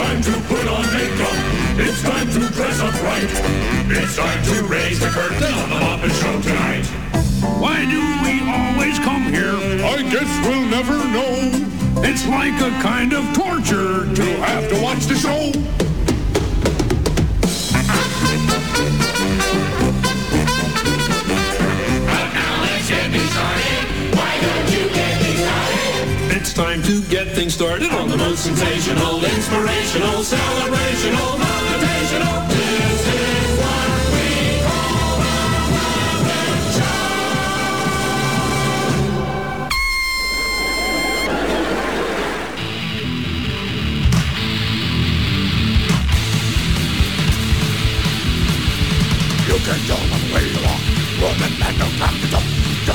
Time to put on makeup. It's time to dress up right. It's time to raise the curtain on the Muppet Show tonight. Why do we always come here? I guess we'll never know. It's like a kind of torture to Have to watch the show. It's time to get things started on the most sensational, inspirational, celebrational, motivational. This is what we call Show. You can go the way you walk. Woman man, no time to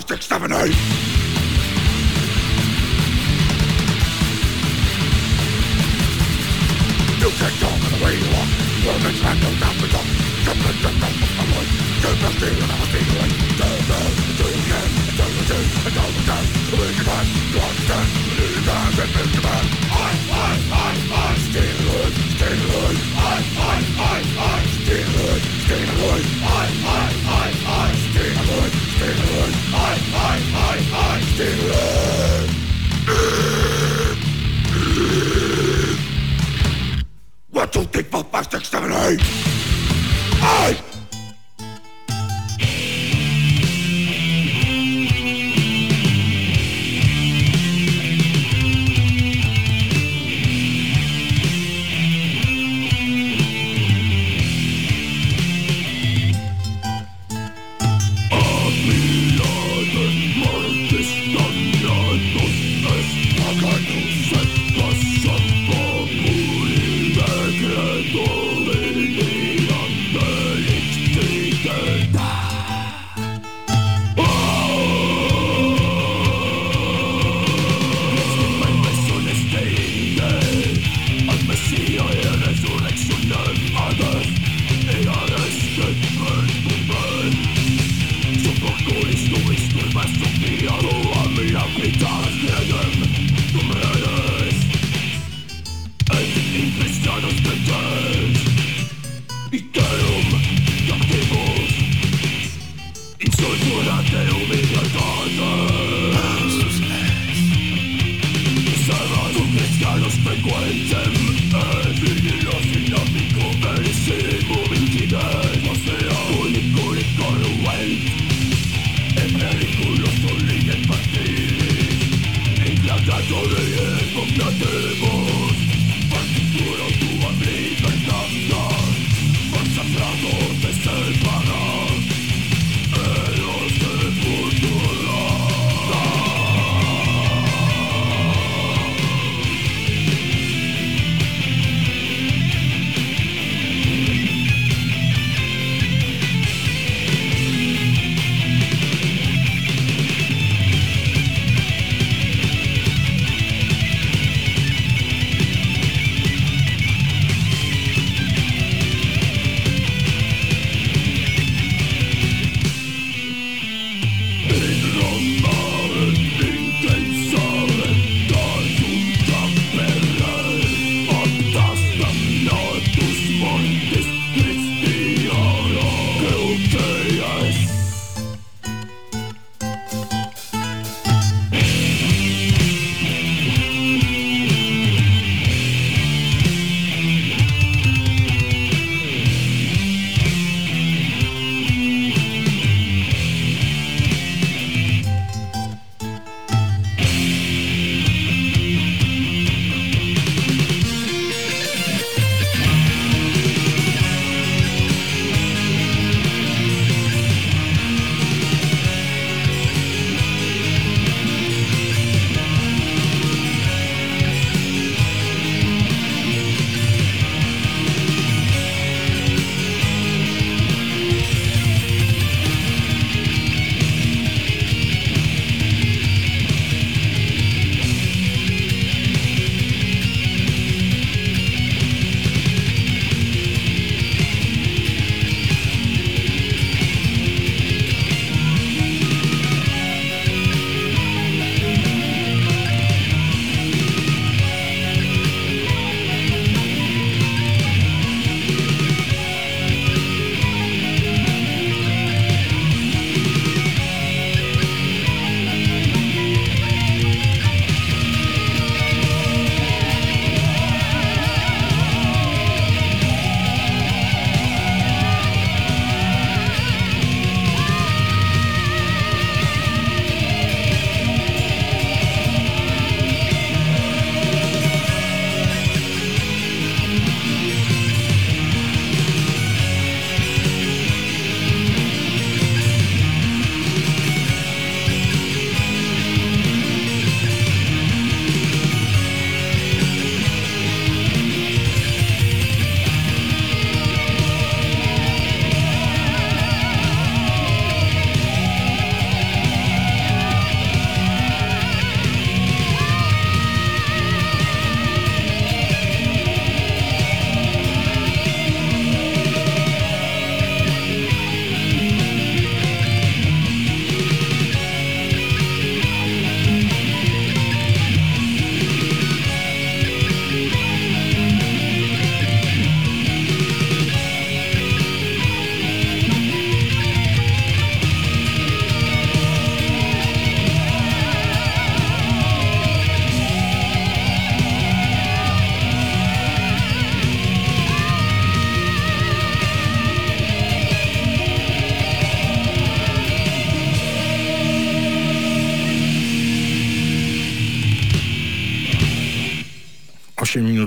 do it, do it. Not the world. You get done. You understand. You know your time and build your man. I, I, I, I. Stay alone. Stay alone. I, I, I, I. Stay alone. Stay alone. I, I, I, I. Stay alone. Stay alone. I, I, I, I. Stay alone. One, two, three, four, five, six, seven, eight. You can go on the way you walk. Woman's man, no time to talk. Jump and jump off of my life. Keep it still and I'm a stealing. Do it, do it again. Do it, do it, and all the time. Make your mind. You understand. You need your time and make your mind. I, I, I, I. Stay alive. Stay alive. I, I, I, I. Stay alive. Stay alive. I, I, I, I, I, I, I. Stay alive. One, two, three, four,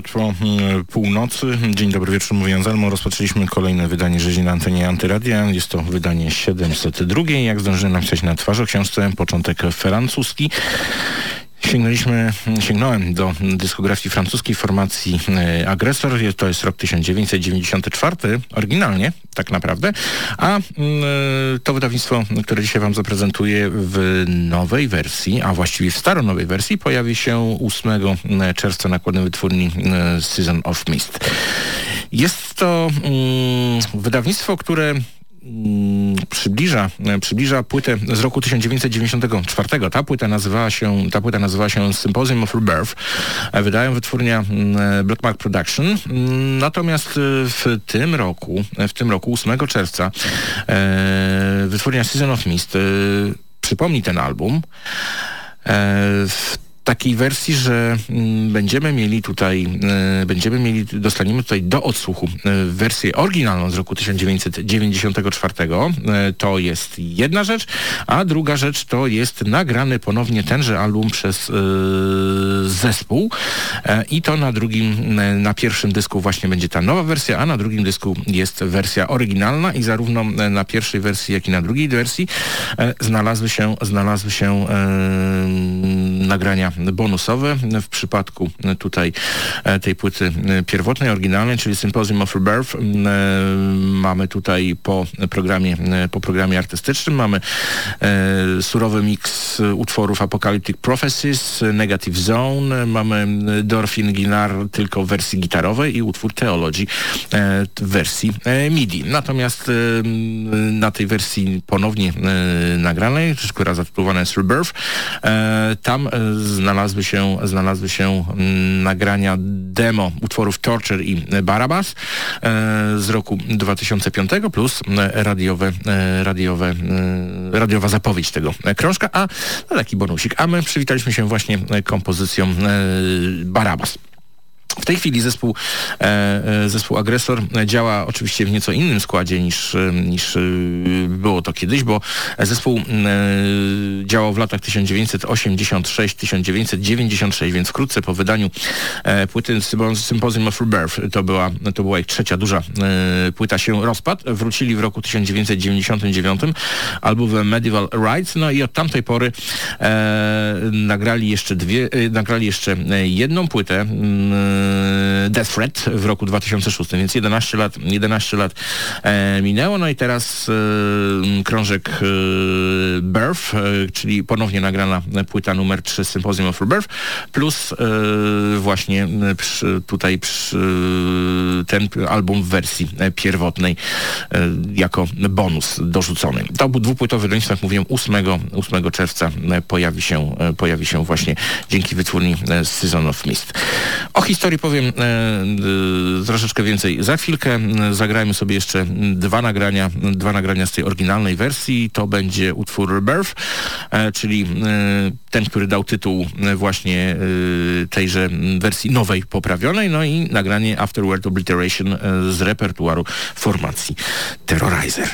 po mm, północy. Dzień dobry wieczór, mówi Anselmo. Rozpoczęliśmy kolejne wydanie Rzezi na antenie Antyradia. Jest to wydanie 702. Jak zdążyłem napisać na twarzy o książce, początek francuski. Sięgnęliśmy, sięgnąłem do dyskografii francuskiej formacji e, Agresor. To jest rok 1994, oryginalnie tak naprawdę. A mm, e, to wydawnictwo, które dzisiaj Wam zaprezentuję w nowej wersji, a właściwie w staronowej wersji, pojawi się 8 e, czerwca nakładem wytwórni Season of Mist. Jest to mm, wydawnictwo, które przybliża, e, przybliża płytę z roku 1994. Ta płyta nazywała się, ta płyta nazywała się Symposium of Rebirth. E, wydają wytwórnia mm, e, Blackmark Production. Mm, natomiast w tym roku, w tym roku 8 czerwca wytwórnia Season of Mist przypomni ten album. Takiej wersji, że mm, będziemy mieli tutaj, y, będziemy mieli, dostaniemy tutaj do odsłuchu y, wersję oryginalną z roku 1994. Y, to jest jedna rzecz, a druga rzecz to jest nagrany ponownie tenże album przez zespół i to na drugim, na pierwszym dysku właśnie będzie ta nowa wersja, a na drugim dysku jest wersja oryginalna i zarówno na pierwszej wersji, jak i na drugiej wersji znalazły się, znalazły się nagrania bonusowe. W przypadku tutaj e, tej płyty e, pierwotnej, oryginalnej, czyli Symposium of Rebirth, mamy tutaj po programie, e, po programie artystycznym mamy surowy miks utworów Apocalyptic Prophecies, Negative Zone, mamy Dorfin Ginar tylko w wersji gitarowej i utwór Theology w wersji MIDI. Natomiast na tej wersji ponownie nagranej, która zatytułowana jest Rebirth, tam znalazły się, znalazły się mm, nagrania demo utworów Torture i Barabas e, z roku 2005 plus e, radiowe, e, radiowe, radiowa zapowiedź tego krążka, a taki bonusik. A my przywitaliśmy się właśnie kompozycją Barabas. W tej chwili zespół, e, e, zespół Agresor działa oczywiście w nieco innym składzie niż, niż e, było to kiedyś, bo zespół działał w latach 1986-1996, więc wkrótce po wydaniu płyty Symposium of Rebirth, to była, to była ich trzecia duża płyta się rozpad, wrócili w roku 1999 albumem Medieval Rights, no i od tamtej pory nagrali jeszcze dwie, nagrali jeszcze jedną płytę Death Threat w roku 2006, więc 11 lat, 11 lat e, minęło, no i teraz e, krążek e, Birth, e, czyli ponownie nagrana płyta numer 3 Symposium of Rebirth, plus e, właśnie przy, tutaj przy, ten album w wersji pierwotnej e, jako bonus dorzucony. To był dwupłytowy release, jak mówiłem, 8, 8 czerwca pojawi się, pojawi się właśnie dzięki wytwórni Season of Mist. O historii historii powiem e, e, troszeczkę więcej. Za chwilkę e, zagrajmy sobie jeszcze dwa nagrania, dwa nagrania z tej oryginalnej wersji. To będzie utwór Rebirth, czyli ten, który dał tytuł właśnie tejże wersji nowej, poprawionej, no i nagranie Afterward Obliteration z repertuaru formacji Terrorizer.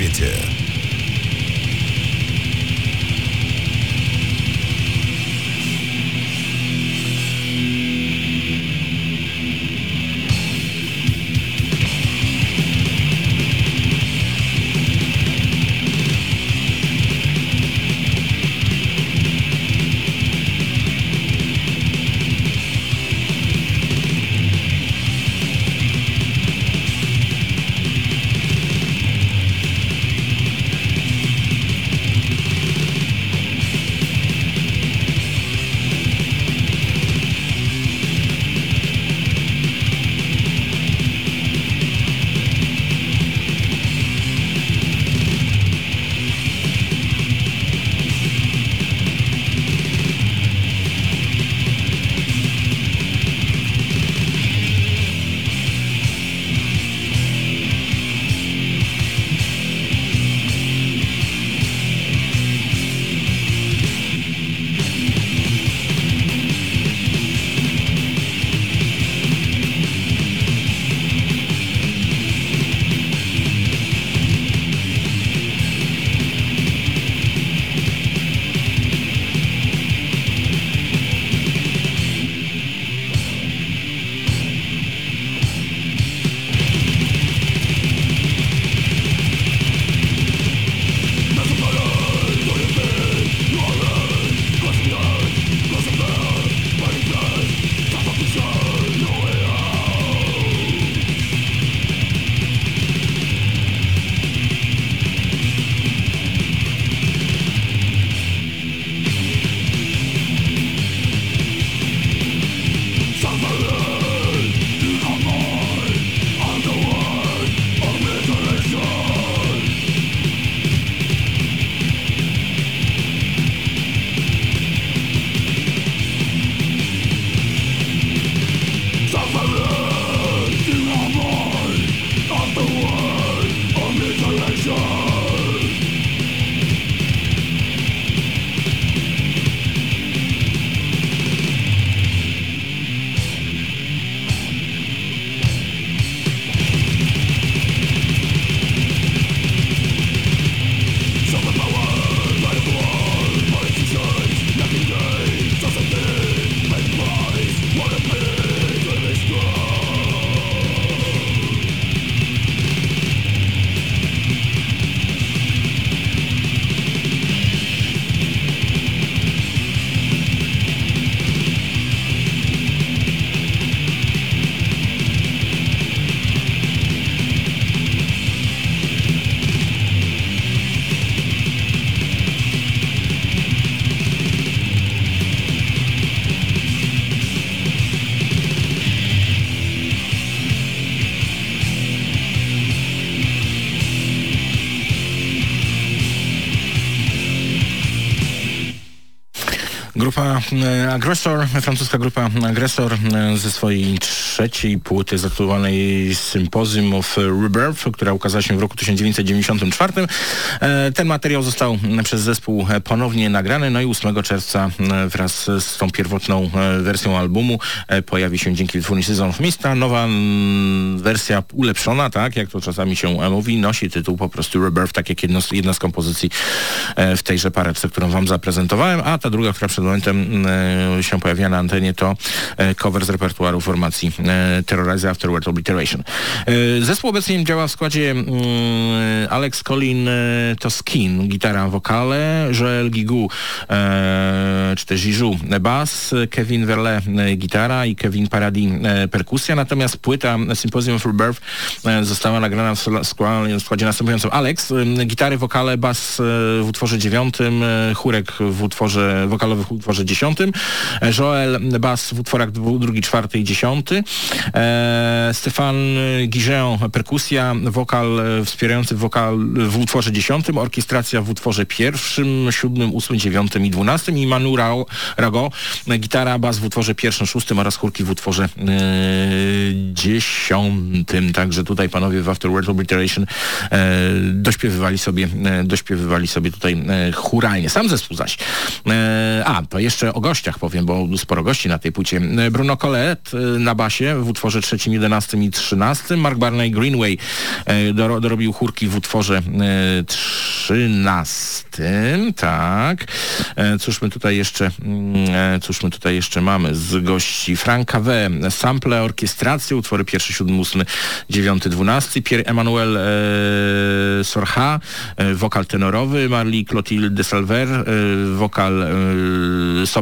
Najlepszy Agresor, francuska grupa Agresor e, ze swojej trzeciej płyty zatytułowanej Symposium of Rebirth, która ukazała się w roku 1994. E, ten materiał został przez zespół ponownie nagrany, no i 8 czerwca wraz z tą pierwotną wersją albumu pojawi się dzięki wytwórni Season of Mista nowa wersja ulepszona, tak jak to czasami się mówi, nosi tytuł po prostu Rebirth, tak jak jedno, jedna z kompozycji w tejże pareczce, którą wam zaprezentowałem, a ta druga, która przed momentem się pojawia na antenie, to cover z repertuaru formacji Terrorize Afterward Obliteration. Zespół obecnie działa w składzie Alex Colin Toskin, gitara, wokale, Joel Gigu, czy też Jiju, bas, Kevin Verle, gitara i Kevin Paradis, perkusja, natomiast płyta Symposium of Rebirth została nagrana w składzie następującym Alex, gitary, wokale, bas w utworze dziewiątym, chórek w utworze wokalowy w utworze dziesiątym, Joel bas w utworach drugi, czwarty i dziesiąty, e, Stefan Gigeon perkusja, wokal wspierający wokal w utworze dziesiątym, orkiestracja w utworze pierwszym, siódmym, ósmym, dziewiątym i dwunastym i Manu Rago, gitara, bas w utworze pierwszym, szóstym oraz chórki w utworze e, dziesiątym. Także tutaj panowie w Afterward Obliteration e, dośpiewywali sobie, dośpiewywali sobie tutaj churalnie. Sam zespół zaś. a, A, to jeszcze gościach powiem, bo sporo gości na tej płycie. Bruno Colette na basie w utworze trzecim, jedenastym i trzynastym. Mark Barney Greenway dorobił chórki w utworze trzynastym, tak. Cóż my tutaj jeszcze, mm, cóż my tutaj jeszcze mamy z gości? Franka W. Sample, orkiestrację, utwory pierwszy, siódmy, ósmy, dziewiąty, dwunasty. Pierre-Emmanuel e, Sorha, e, wokal tenorowy. Marli Clotilde de Salver, e, wokal e,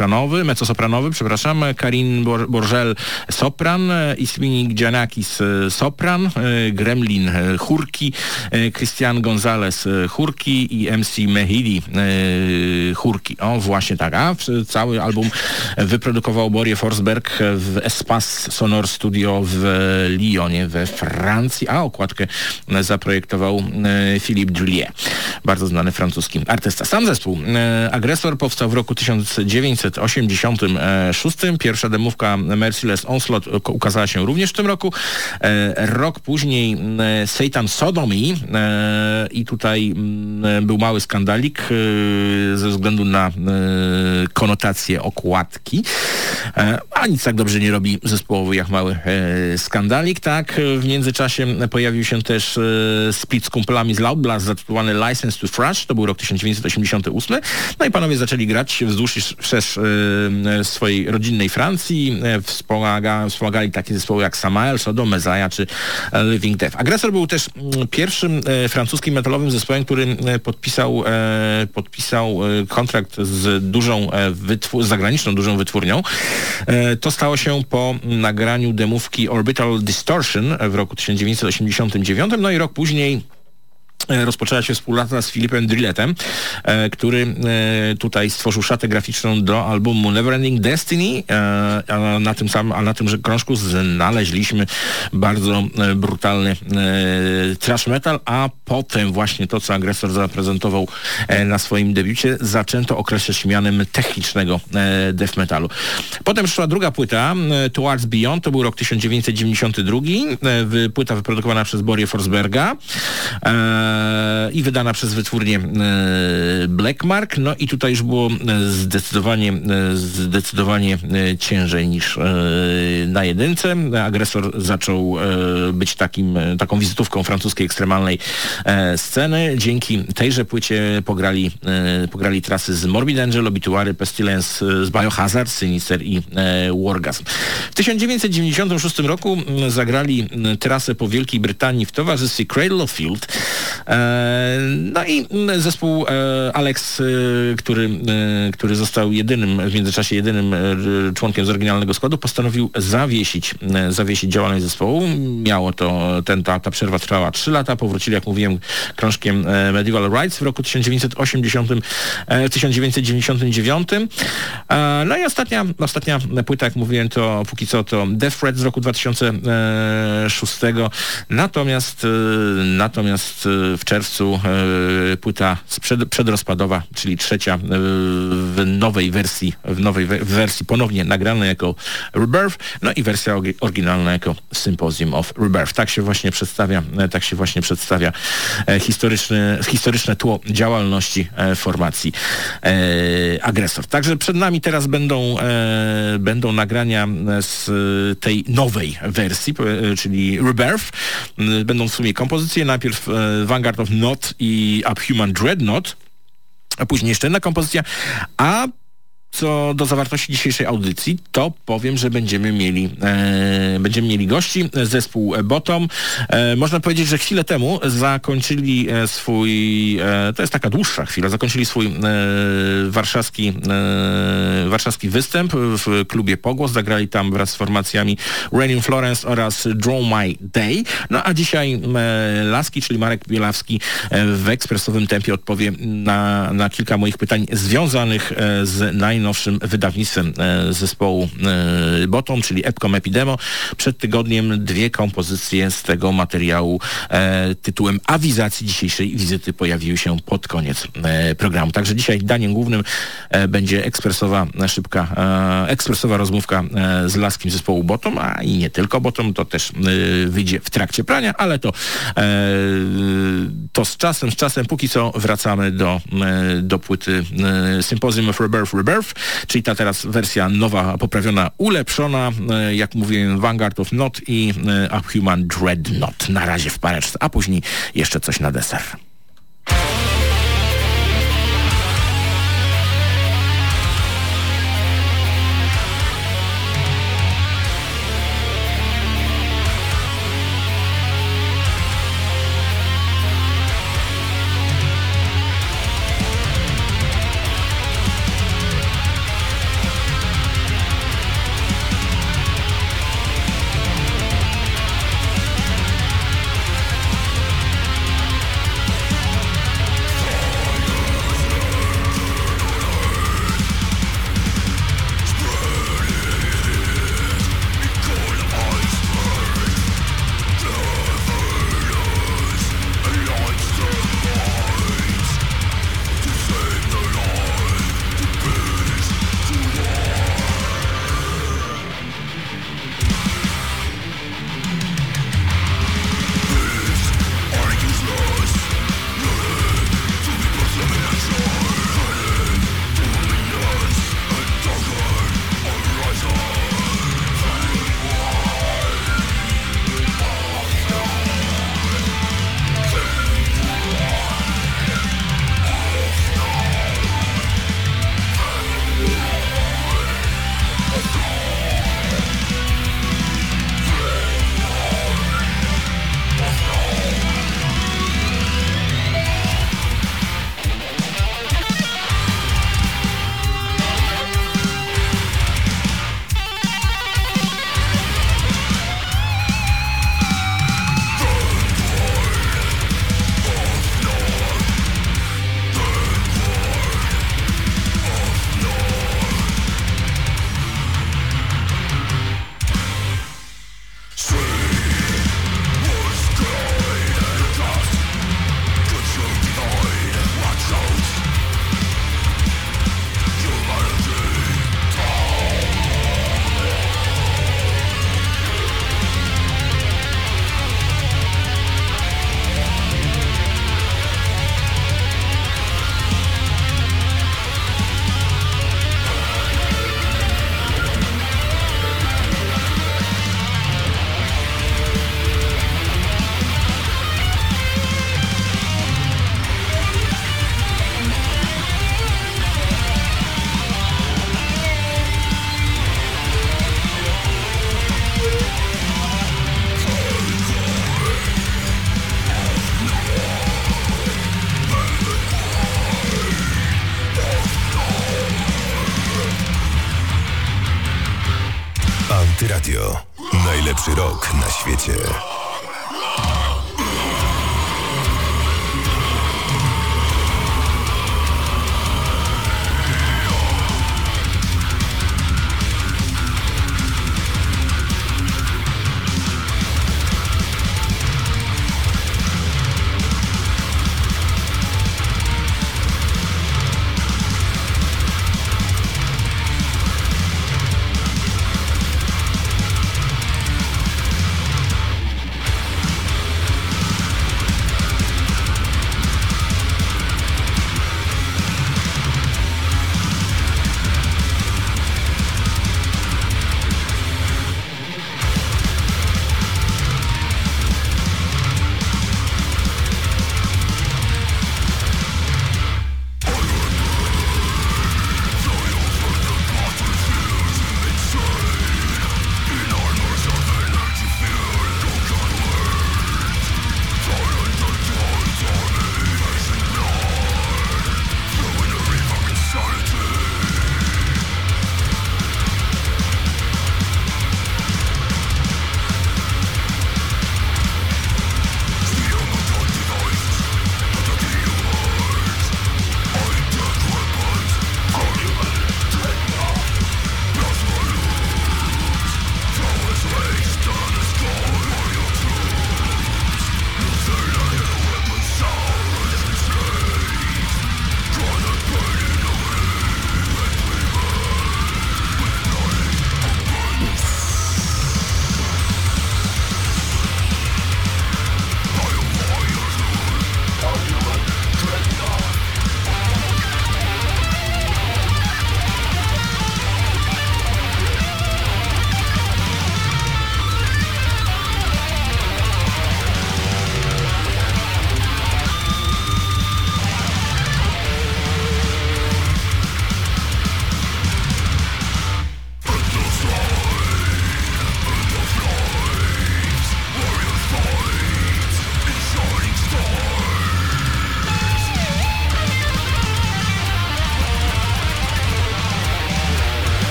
sopranowy, mezzo-sopranowy, przepraszam. Karin Bor Borgel, sopran. Isminik Gianakis, sopran. E, Gremlin, e, chórki. Christian Gonzalez, chórki i MC Mehidi, chórki. O, właśnie tak. A cały album wyprodukował Borie Forsberg w Espace Sonor Studio w Lyonie we Francji, a okładkę zaprojektował Philippe Droulier, bardzo znany francuski artysta. Sam zespół Agresor powstał w roku 1986. Pierwsza demówka Merciless Onslaught ukazała się również w tym roku. Rok później Satan Sodomy i tutaj był mały skandalik ze względu na konotację okładki. A nic tak dobrze nie robi zespołowy jak mały skandalik, tak. W międzyczasie pojawił się też split z kumplami z Loud Blast zatytułowany License to Thrash, to był rok 1988. No i panowie zaczęli grać wzdłuż i wszerz swojej rodzinnej Francji. Wspomaga, wspomagali takie zespoły jak Samael, Sodom, Messiah czy Living Death. Agresor był też pierwszym francuskim metalowym zespołem, który podpisał, podpisał kontrakt z dużą wytwór, zagraniczną dużą wytwórnią. To stało się po nagraniu demówki Orbital Distortion w roku 1989, no i rok później rozpoczęła się współpraca z Filipem Drilletem, e, który e, tutaj stworzył szatę graficzną do albumu Neverending Destiny, e, a na tym samym, a na tym krążku znaleźliśmy bardzo brutalny trash metal, a potem właśnie to, co agresor zaprezentował na swoim debiucie, zaczęto określać mianem technicznego death metalu. Potem szła druga płyta, Towards Beyond, to był rok 1992, płyta wyprodukowana przez Borie Forsberga i wydana przez wytwórnię Blackmark. No i tutaj już było zdecydowanie, zdecydowanie ciężej niż na jedynce. Agresor zaczął być takim, taką wizytówką francuskiej ekstremalnej sceny. Dzięki tejże płycie pograli, pograli trasy z Morbid Angel, Obituary, Pestilence, z Biohazard, Sinister i Wargasm. W 1996 roku zagrali trasę po Wielkiej Brytanii w towarzystwie Cradle of Field. No i zespół Alex, który, który został jedynym, w międzyczasie jedynym członkiem z oryginalnego składu, postanowił zawiesić, zawiesić działalność zespołu. Miało to, ten, ta, ta przerwa trwała 3 lata, powrócili, jak mówiłem, krążkiem Medieval Rights w roku 1980, 1999. No i ostatnia, ostatnia płyta, jak mówiłem, to póki co to Death Threat z roku 2006. Natomiast, natomiast w czerwcu e, płyta sprzed, przedrozpadowa, czyli trzecia e, w nowej wersji, w nowej wersji ponownie nagrana jako Rebirth, no i wersja oryginalna jako Symposium of Rebirth. Tak się właśnie przedstawia, e, tak się właśnie przedstawia historyczne, tło działalności formacji agresor. Także przed nami teraz będą, będą nagrania z tej nowej wersji, czyli Rebirth. Będą w sumie kompozycje. Najpierw Vanguard of Not i Uphuman Dreadnought, a później jeszcze jedna kompozycja, a co do zawartości dzisiejszej audycji, to powiem, że będziemy mieli, e, będziemy mieli gości, zespół Bottom. E, można powiedzieć, że chwilę temu zakończyli e, swój, e, to jest taka dłuższa chwila, zakończyli swój e, warszawski, e, warszawski występ w klubie Pogłos. Zagrali tam wraz z formacjami Rain in Florence oraz Draw My Day. No a dzisiaj Laski, czyli Marek Bielawski w ekspresowym tempie odpowie na, na kilka moich pytań związanych z naj najnowszym wydawnictwem e, zespołu e, Bottom, czyli Epcom Epidemo. Przed tygodniem dwie kompozycje z tego materiału e, tytułem awizacji dzisiejszej wizyty pojawiły się pod koniec programu. Także dzisiaj daniem głównym będzie ekspresowa, szybka, ekspresowa rozmówka z laskim zespołu Bottom, a i nie tylko Bottom, to też wyjdzie w trakcie prania, ale to, to z czasem, z czasem, póki co wracamy do, do płyty Symposium of Rebirth Rebirth Czyli ta teraz wersja nowa, poprawiona, ulepszona, e, jak mówiłem, Vanguard of Not i e, Uphuman Dreadnought na razie w pareczce, a później jeszcze coś na deser.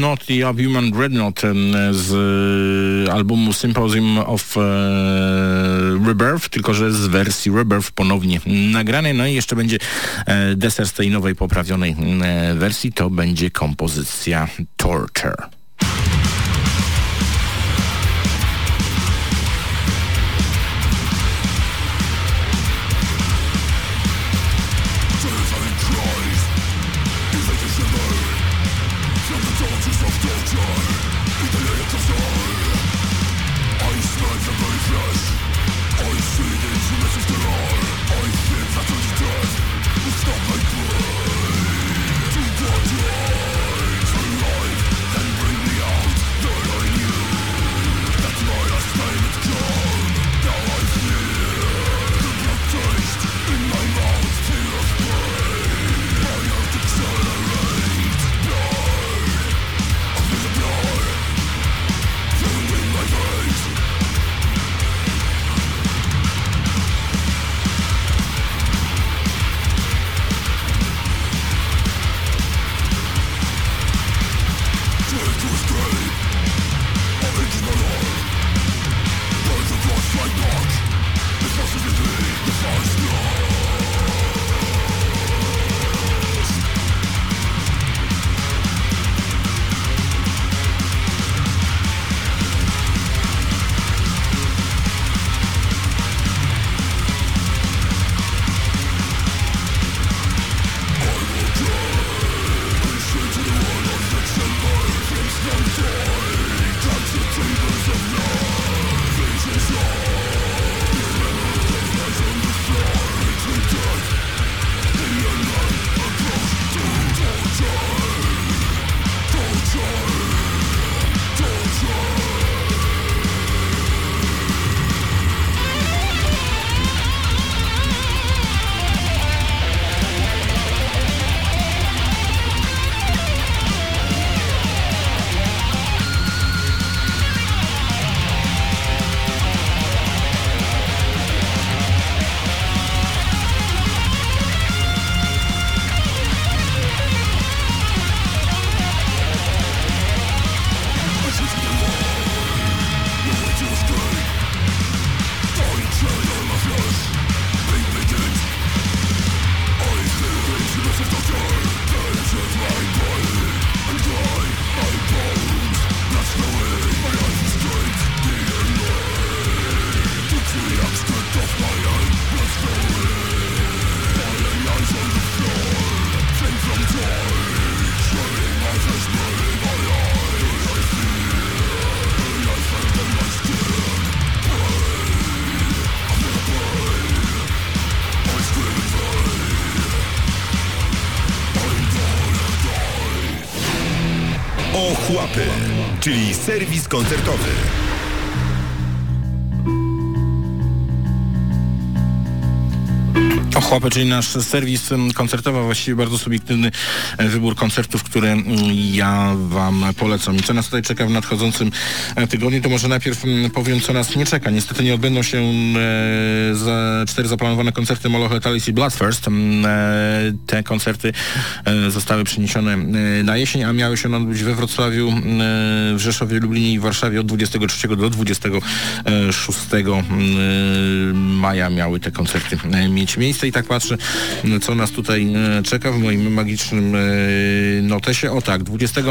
Not i Human Dreadnought z e, albumu Symposium of e, Rebirth, tylko że z wersji Rebirth ponownie nagranej. No i jeszcze będzie e, deser z tej nowej, poprawionej wersji. To będzie kompozycja Torture. Serwis koncertowy. Ochłapy, czyli nasz serwis koncertowy, właściwie bardzo subiektywny e, wybór koncertów, które ja Wam polecam. I co nas tutaj czeka w nadchodzącym e, tygodniu, to może najpierw powiem, co nas nie czeka. Niestety nie odbędą się e, za cztery zaplanowane koncerty Moloch Letalis i Bloodthirst. Te koncerty zostały przeniesione na jesień, a miały się odbyć we Wrocławiu, w Rzeszowie, Lublinie i Warszawie od 23 do 26 maja miały te koncerty mieć miejsce i tak patrzę, co nas tutaj e, czeka w moim magicznym e, notesie. O tak, 20,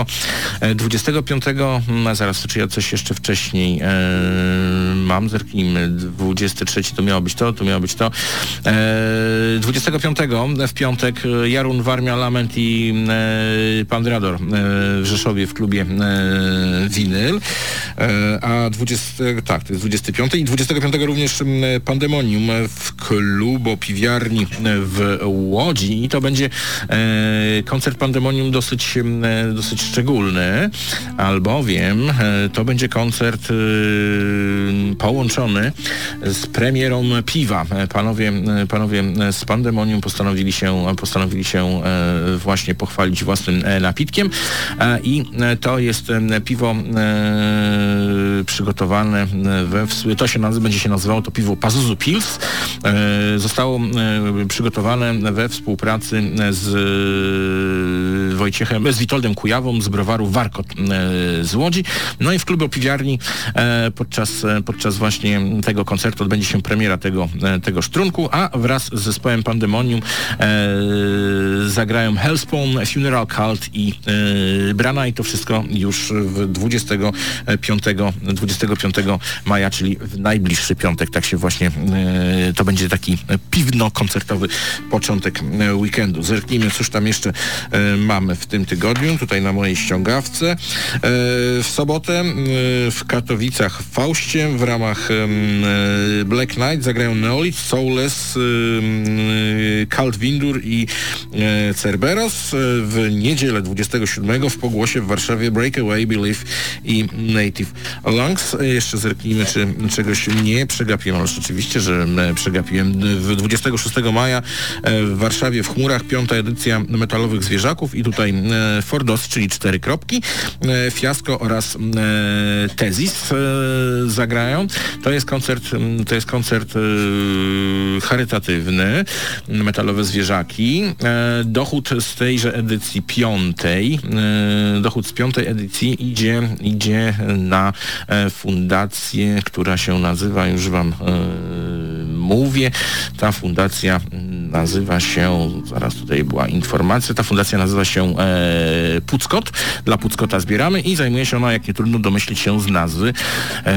25, no zaraz, czy ja coś jeszcze wcześniej e, mam, zerknijmy, 23 to miało być to, to miało być to. 25 w piątek Jarun, Warmia, Lament i Pandrador w Rzeszowie w klubie Winyl. A 20, tak, to jest 25 i 25 również Pandemonium w klubo w Łodzi i to będzie e, koncert Pandemonium dosyć, e, dosyć szczególny, albowiem e, to będzie koncert połączony z premierą piwa. Panowie, panowie z Pandemonium postanowili się, postanowili się właśnie pochwalić własnym napitkiem i to jest piwo przygotowane we to się nazywa, będzie się nazywało to piwo Pazuzu Pils. Zostało przygotowane we współpracy z Wojciechem, z Witoldem Kujawą z browaru Warkot z Łodzi. No i w klubie opiwiarni podczas, podczas właśnie tego koncertu odbędzie się premiera tego, tego sztrunku, a wraz z zespołem Pandemonium zagrają Hellspawn, Funeral Cult i Brana i to wszystko już w 25, 25 maja, czyli w najbliższy piątek. Tak się właśnie to będzie taki piwno-koncertowy początek weekendu. Zerknijmy, cóż tam jeszcze mamy w tym tygodniu, tutaj na mojej ściągawce. W sobotę w Katowicach w Faustie w ramach Black Knight zagrają Neolith, Soulless, Cult Windur i Cerberos. W niedzielę 27 w Pogłosie w Warszawie Breakaway, Believe i Native Lungs. Jeszcze zerknijmy, czy czegoś nie przegapiłem, ale oczywiście, że przegapiłem. W 26 maja w Warszawie w Chmurach piąta edycja metalowych zwierzaków i tutaj Fordos, czyli cztery kropki, Fiasko oraz Tezis zagrają. To jest koncert, to jest koncert charytatywny, metalowe zwierzaki. Dochód z tejże edycji piątej, dochód z piątej edycji idzie, idzie na fundację, która się nazywa, już wam mówię, ta fundacja nazywa się, zaraz tutaj była informacja, ta fundacja nazywa się e, Puckot. Dla Puckota zbieramy i zajmuje się ona, jak nie trudno domyślić się z nazwy, e,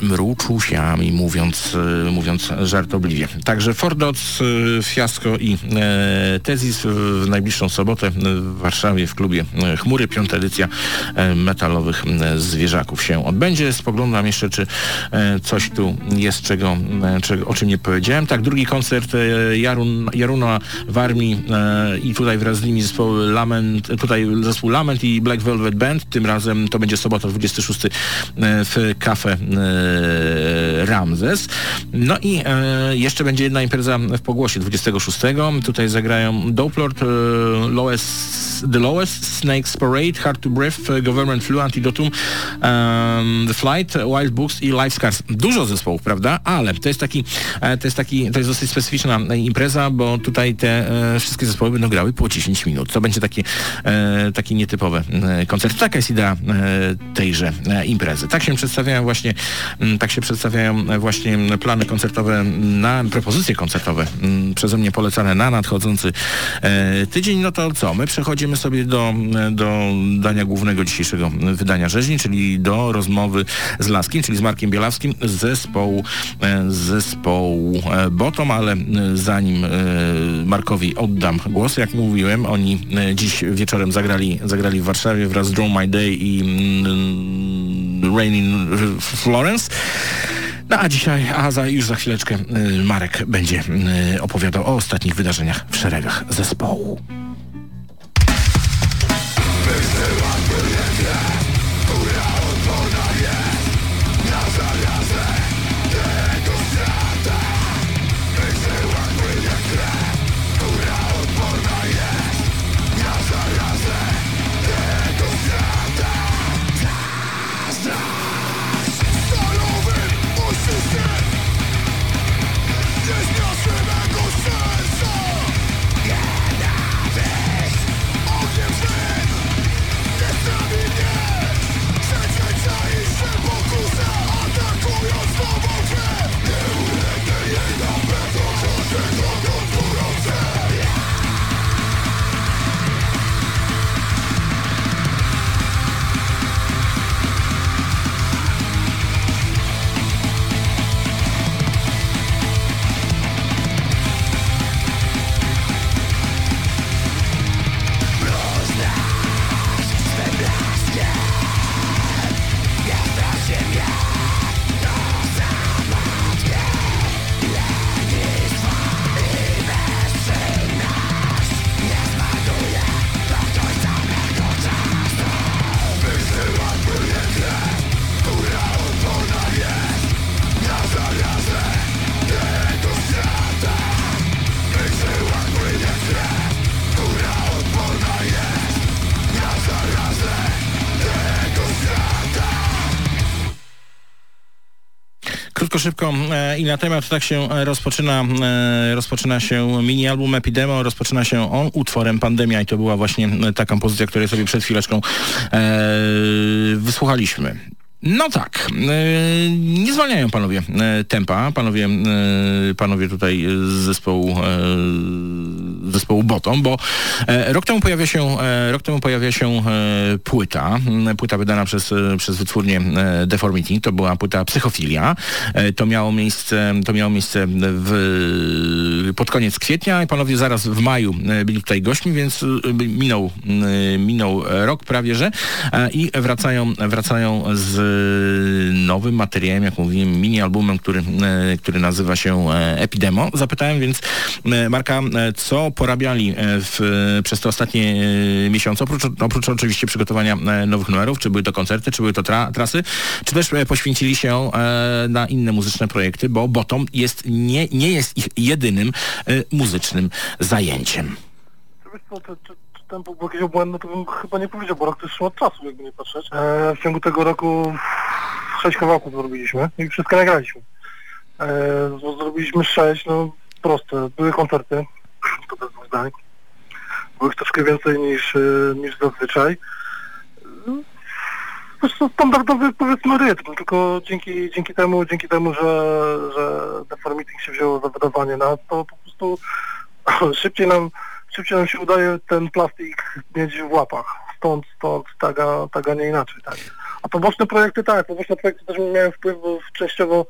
mruczusiami, mówiąc, e, mówiąc żartobliwie. Także Fordoc, e, Fiasko i e, Tezis w najbliższą sobotę w Warszawie w klubie e, Chmury, piąta edycja e, metalowych e, zwierzaków się odbędzie. Spoglądam jeszcze, czy e, coś tu jest, czego, czego, o czym nie powiedziałem. Tak, drugi koncert Jarun, Jaruna w armii e, i tutaj wraz z nimi zespoł Lament, tutaj zespół Lament i Black Velvet Band. Tym razem to będzie sobota 26 w kafe e, Ramzes. No i e, jeszcze będzie jedna impreza w Pogłosie 26. Tutaj zagrają Doplord, e, The Lowest, Snakes Parade, Hard to Breath, Government Flu, Antidotum, um, The Flight, Wild Books i Life Scars. Dużo zespołów, prawda? Ale to jest taki, to jest taki, to jest dosyć specyficzna impreza, bo tutaj te e, wszystkie zespoły będą grały po 10 minut. To będzie takie, e, takie nietypowe e, koncerty. Taka jest idea tejże imprezy. Tak się przedstawiają właśnie, tak się przedstawiają właśnie plany koncertowe na propozycje koncertowe przeze mnie polecane na nadchodzący tydzień. No to co? My przechodzimy sobie do, do dania głównego dzisiejszego wydania rzeźni, czyli do rozmowy z Laskim, czyli z Markiem Bielawskim z zespołu, z zespołu Bottom, ale zanim Markowi oddam głos, jak mówiłem, oni dziś wieczorem zagrali, zagrali w Warszawie wraz z Draw My Day i mm, Rain in Florence. No a dzisiaj, a za, już za chwileczkę Marek będzie opowiadał o ostatnich wydarzeniach w szeregach zespołu. Szybko, szybko e, i na temat tak się e, rozpoczyna, e, rozpoczyna się mini-album Epidemo, rozpoczyna się on utworem Pandemia i to była właśnie ta kompozycja, której sobie przed chwileczką wysłuchaliśmy. No tak, nie zwalniają panowie tempa, panowie, panowie tutaj z zespołu, zespołu Bottom, bo e, rok temu pojawia się, e, rok temu pojawia się e, płyta, płyta wydana przez, przez wytwórnię Deformity, to była płyta Psychofilia, to miało miejsce, to miało miejsce w, pod koniec kwietnia i panowie zaraz w maju byli tutaj gośćmi, więc minął, minął rok prawie, że i wracają, wracają z nowym materiałem, jak mówiłem, mini-albumem, który, e, który nazywa się Epidemo. Zapytałem więc Marka, co porabiali e, w, przez te ostatnie e, miesiące, oprócz, oprócz oczywiście przygotowania e, nowych numerów, czy były to koncerty, czy były to tra, trasy, czy też poświęcili się na inne muzyczne projekty, bo Bottom jest, nie, nie jest ich jedynym muzycznym zajęciem. Czy ten jakiś obłęd, no to bym chyba nie powiedział, bo rok to szmat czasu, jakby nie patrzeć. E, w ciągu tego roku sześć kawałków zrobiliśmy i wszystko nagraliśmy. E, zrobiliśmy sześć, no proste. Były koncerty, to bez dwóch zdań. Było ich troszkę więcej niż, e, niż zazwyczaj. To jest standardowy powiedzmy rytm, tylko dzięki, dzięki temu, dzięki temu, że, że Deformity się wzięło za wydawanie na to po prostu szybciej nam, szybciej nam się udaje ten plastik mieć w łapach. Stąd, stąd, tak, a nie inaczej, tak. A poboczne projekty tak, poboczne projekty też miałem wpływ, bo częściowo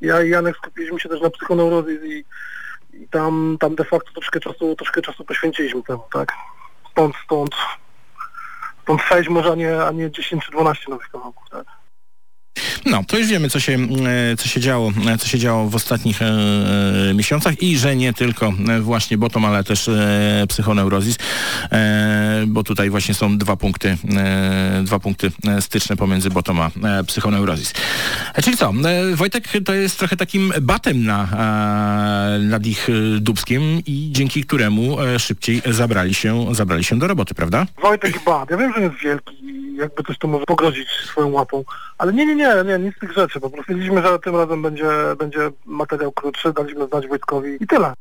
ja i Janek skupiliśmy się też na psychoneurozji i, i tam, tam de facto troszkę czasu, troszkę czasu poświęciliśmy temu, tak. Stąd, stąd, stąd 6 może, a nie, a nie 10 czy 12 nowych kawałków, tak. No, to już wiemy, co się, e, co się, działo, e, co się działo w ostatnich e, e, miesiącach i że nie tylko właśnie Bottom, ale też e, psychoneurozis, e, bo tutaj właśnie są dwa punkty, dwa punkty styczne pomiędzy Bottom a psychoneurozis. Czyli co, Wojtek to jest trochę takim batem na, e, nad ich dubskiem i dzięki któremu szybciej zabrali się, zabrali się do roboty, prawda? Wojtek i Bad, ja wiem, że jest wielki i jakby coś to może pogrozić swoją łapą, ale nie, nie, nie, nie, nic z tych rzeczy, po prostu stwierdziliśmy, że tym razem będzie, będzie materiał krótszy, daliśmy znać Wojtkowi i tyle.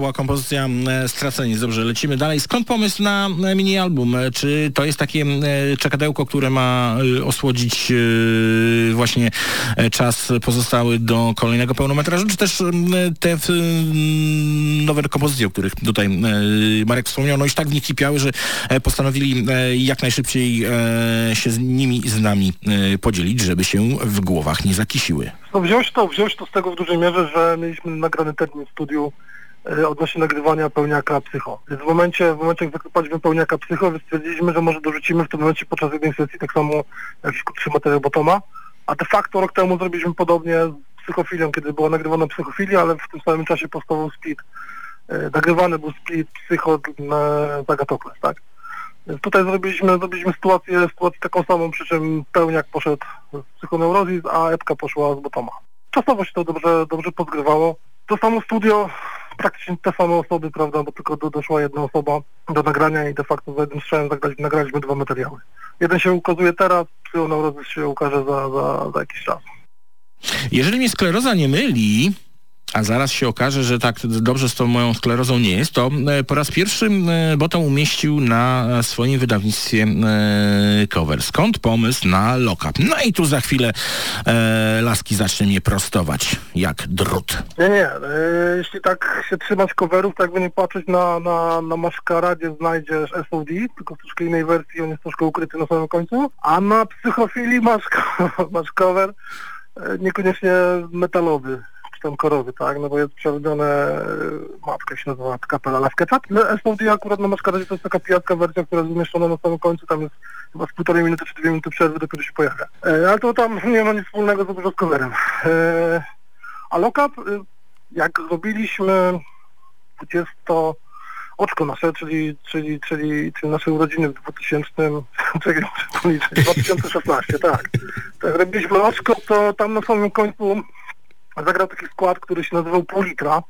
Była kompozycja e, Straceniec. Dobrze, lecimy dalej. Skąd pomysł na e, mini-album? E, Czy to jest takie e, czekadełko, które ma osłodzić właśnie czas pozostały do kolejnego pełnometrażu, czy też e, te nowe kompozycje, o których tutaj Marek wspomniał, no już tak w nich kipiały, że postanowili jak najszybciej się z nimi, z nami podzielić, żeby się w głowach nie zakisiły. No wziąć to, wziąć to z tego w dużej mierze, że mieliśmy nagrany termin w studiu odnośnie nagrywania pełniaka psycho. Więc w momencie, w momencie jak zaklepaliśmy pełniaka psycho, stwierdziliśmy, że może dorzucimy w tym momencie podczas jednej sesji tak samo jakiś krótszy materiał Botoma, a de facto rok temu zrobiliśmy podobnie z psychofilią, kiedy była nagrywana psychofilia, ale w tym samym czasie powstawał split. E, nagrywany był split psycho na Zagatokles, tak? Więc tutaj zrobiliśmy, zrobiliśmy sytuację, sytuację taką samą, przy czym pełniak poszedł z psychoneurozis, a epka poszła z Botoma. Czasowo się to dobrze, dobrze podgrywało. To samo studio praktycznie te same osoby, prawda, bo tylko do, doszła jedna osoba do nagrania i de facto za jednym strzałem nagraliśmy dwa materiały. Jeden się ukazuje teraz, Psychoneurosis się ukaże za, za, za jakiś czas. Jeżeli mnie skleroza nie myli, a zaraz się okaże, że tak dobrze z tą moją sklerozą nie jest, to e, po raz pierwszy e, Botom umieścił na swoim wydawnictwie e, cover. Skąd pomysł na lock-up? No i tu za chwilę Laski zacznie mnie prostować jak drut. Nie, nie, jeśli tak się trzymać coverów, tak by nie patrzeć na, na, na Maszkaradzie znajdziesz SOD, tylko w troszkę innej wersji, on jest troszkę ukryty na samym końcu, a na Psychofilii masz, masz cover niekoniecznie metalowy tam korowy, tak, no bo jest przerobione, e, matka się nazywa kapela Laskecat. No SOD akurat na Maszkaradzie to jest taka pijacka wersja, która jest umieszczona na samym końcu, tam jest chyba z półtorej minuty czy dwie minuty przerwy dopiero się pojawia. E, ale to tam nie ma nic wspólnego z coverem. E, a lock-up, y, jak zrobiliśmy 20 oczko nasze, czyli, czyli, czyli, czyli nasze urodziny w 2000, czekaj, muszę policzyć, 2016, tak. Jak robiliśmy oczko, to tam na samym końcu zagrał taki skład, który się nazywał pół litra.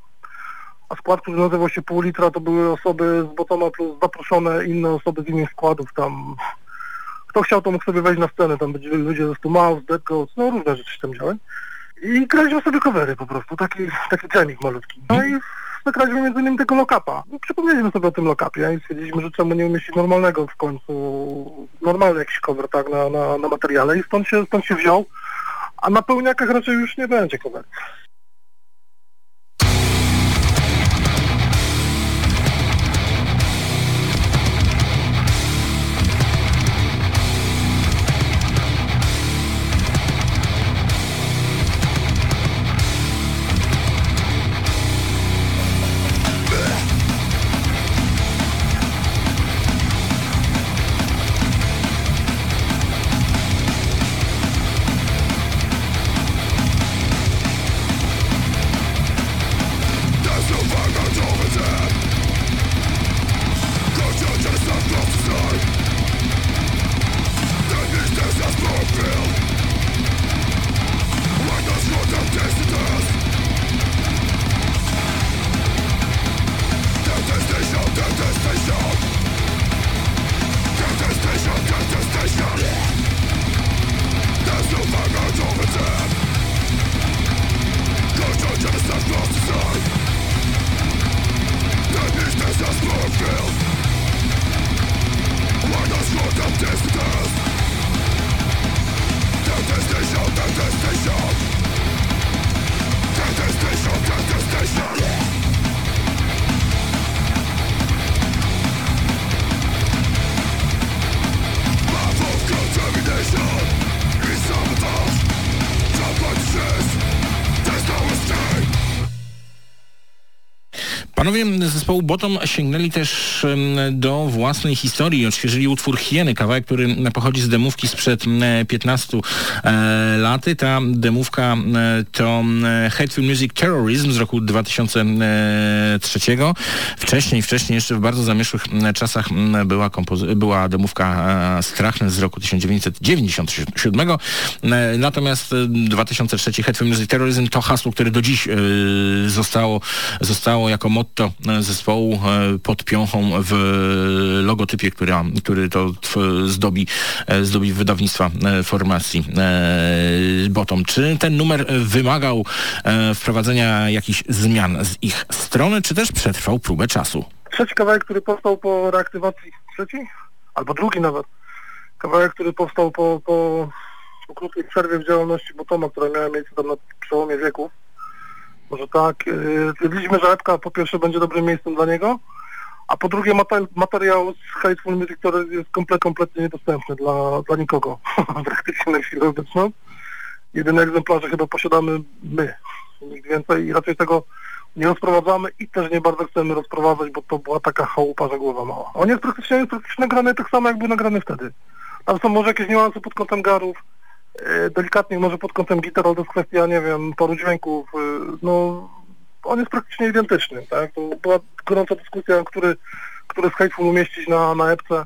A skład, który nazywał się pół litra, to były osoby z Botoma plus zaproszone inne osoby z innych składów tam. Kto chciał, to mógł sobie wejść na scenę, tam byli ludzie ze Stu Mouse, Dead no różne rzeczy się tam działy. I graliśmy sobie covery po prostu, taki, taki dżemik malutki. No i zagraliśmy między innymi tego lokapa. No, przypomnieliśmy sobie o tym lokapie i stwierdziliśmy, że czemu nie umieścić normalnego w końcu, normalny jakiś cover, tak, na, na, na materiale i stąd się, stąd się wziął. A na pełniakach raczej już nie będzie cover. Panowie z zespołu Bottom sięgnęli też do własnej historii, odświeżyli utwór Hieny, kawałek, który pochodzi z demówki sprzed m, 15 e, laty. Ta demówka to Hateful Music Terrorism z roku 2003. Wcześniej, wcześniej jeszcze w bardzo zamieszłych czasach była, była demówka e, Strachne z roku 1997. E, Natomiast e, 2003 Hateful Music Terrorism to hasło, które do dziś zostało, zostało jako motto e, zespołu e, pod piąchą w logotypie, która, który to zdobi, e, zdobi wydawnictwa formacji Bottom. Czy ten numer wymagał wprowadzenia jakichś zmian z ich strony, czy też przetrwał próbę czasu? Trzeci kawałek, który powstał po reaktywacji, trzeci? Albo drugi nawet. Kawałek, który powstał po, po, po krótkiej przerwie w działalności Botoma, która miała miejsce tam na przełomie wieków. Może tak. Yy, Stwierdziliśmy, że epka po pierwsze będzie dobrym miejscem dla niego, a po drugie mate- materiał z Hateful Music, który jest komple- kompletnie niedostępny dla, dla nikogo praktycznie na chwilę obecną. Jedyne egzemplarze chyba posiadamy my, nikt więcej i raczej tego nie rozprowadzamy i też nie bardzo chcemy rozprowadzać, bo to była taka chałupa, że głowa mała. On jest praktycznie, jest praktycznie nagrany tak samo, jak był nagrany wtedy. Tam są może jakieś niuanse pod kątem garów, e, delikatnie może pod kątem gitar, ale to jest kwestia, nie wiem, paru dźwięków, e, no on jest praktycznie identyczny, tak? To była gorąca dyskusja, który, który z Hateful umieścić na, na epce.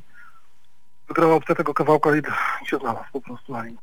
Wygrał opcję tego kawałka i się znalazł po prostu na nim.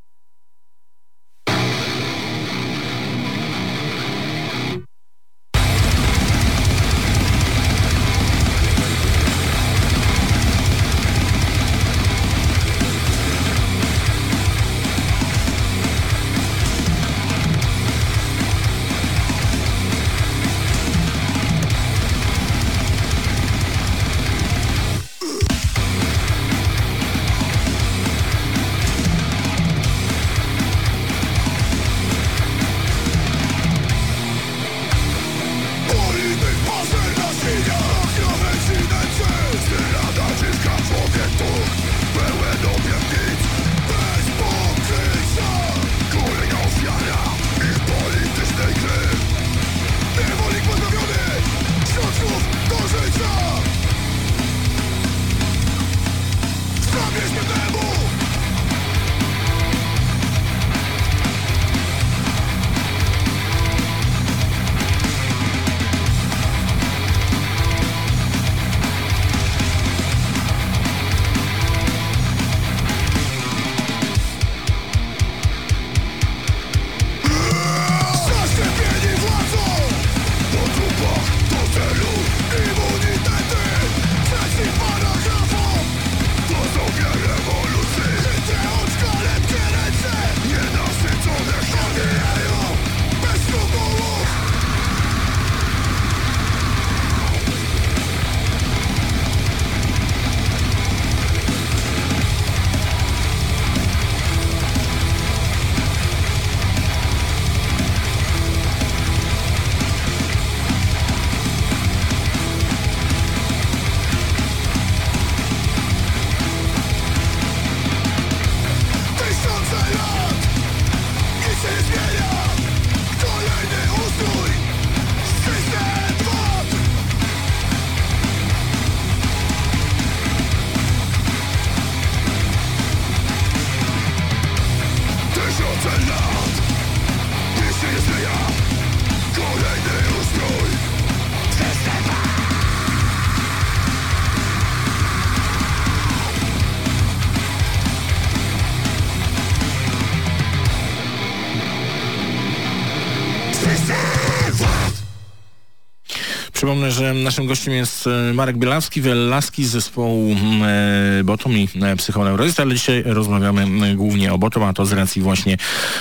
Że naszym gościem jest e, Marek Bielawski, Welaski z zespołu e, Bottom i e, Psychoneurozyst, ale dzisiaj rozmawiamy głównie o Bottom, a to z racji właśnie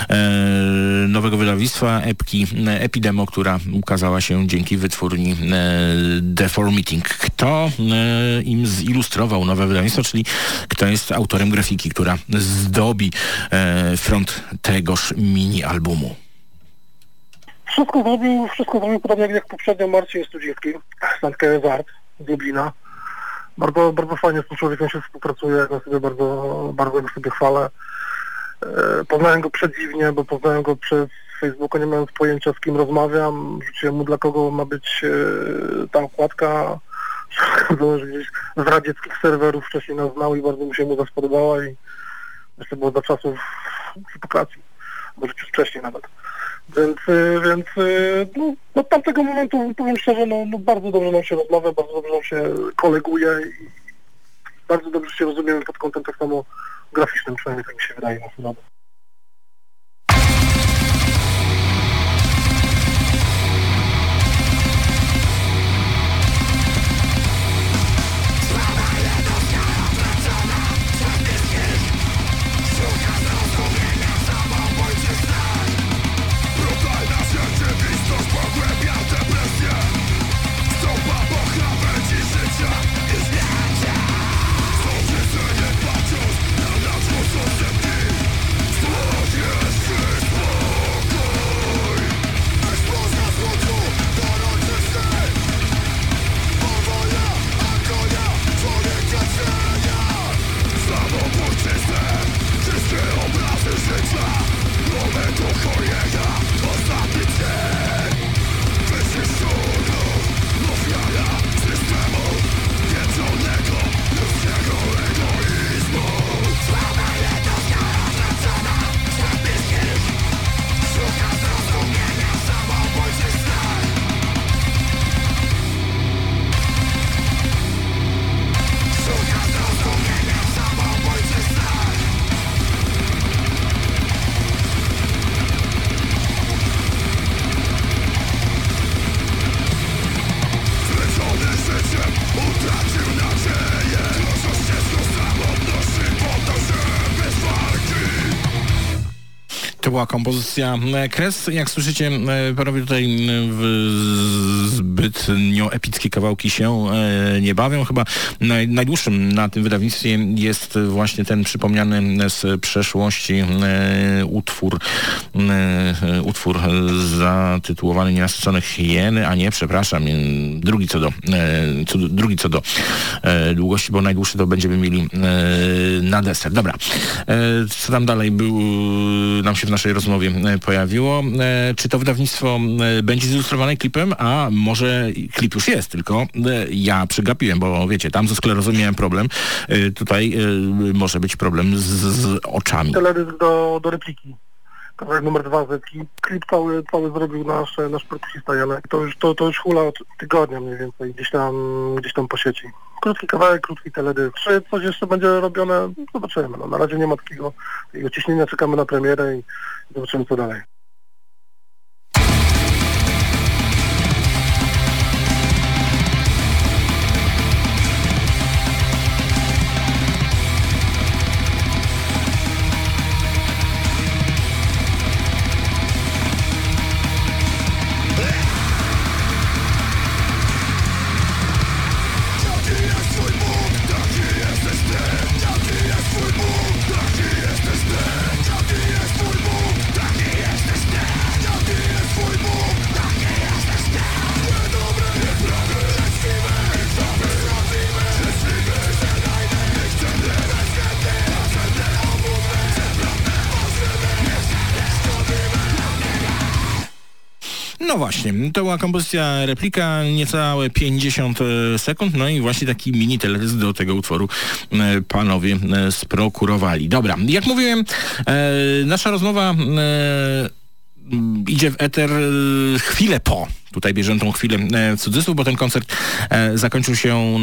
e, nowego wydawnictwa Epki, Epidemo, która ukazała się dzięki wytwórni Deformiting. Kto im zilustrował nowe wydawnictwo, czyli kto jest autorem grafiki, która zdobi front tegoż mini-albumu? Wszystko zrobił, wszystko zrobił podobnie jak poprzednio Marcin Studziński z Antkeres Art z Lublina. Bardzo, bardzo fajnie z tym człowiekiem się współpracuje, ja sobie bardzo, bardzo go sobie chwalę. E, Poznałem go przedziwnie, bo poznałem go przez Facebooka, nie mając pojęcia z kim rozmawiam. Rzuciłem mu dla kogo ma być e, ta okładka. Że gdzieś z radzieckich serwerów wcześniej nas znał i bardzo mi się mu spodobała i jeszcze było za czasów hipokracji, może wcześniej nawet. Więc, y, więc y, no, od tamtego momentu powiem szczerze, no, no bardzo dobrze nam się rozmawia, bardzo dobrze nam się koleguje i bardzo dobrze się rozumiemy pod kątem tak samo graficznym, przynajmniej tak mi się wydaje na była kompozycja e, Kres. Jak słyszycie, panowie tutaj w zbytnio epickie kawałki się e, nie bawią. Chyba naj, najdłuższym na tym wydawnictwie jest właśnie ten przypomniany z przeszłości e, utwór, utwór zatytułowany Nienasycone hieny, a nie, przepraszam, drugi co do, co, drugi co do długości, bo najdłuższy to będziemy mieli na deser. Dobra, co tam dalej był, nam się w naszej rozmowie e, pojawiło. E, czy to wydawnictwo e, będzie zilustrowane klipem? A może klip już jest, tylko ja przegapiłem, bo wiecie, tam ze sklerozą miałem problem. Tutaj może być problem z, z oczami. Teledysk do, do repliki. Kawałek numer dwa zetki. Klip cały, cały zrobił nasz, nasz perkusista Janek. To już, to, to już hula od tygodnia mniej więcej, gdzieś tam, gdzieś tam po sieci. Krótki kawałek, krótki teledysk. Czy coś jeszcze będzie robione? Zobaczymy. No, na razie nie ma takiego, takiego ciśnienia, czekamy na premierę i zobaczymy co dalej. No właśnie, to była kompozycja replika, niecałe 50 e, sekund, no i właśnie taki mini teledysk do tego utworu e, panowie e, sprokurowali. Dobra, jak mówiłem, nasza rozmowa idzie w eter chwilę po tutaj tą chwilę e, cudzysłów, bo ten koncert e, zakończył się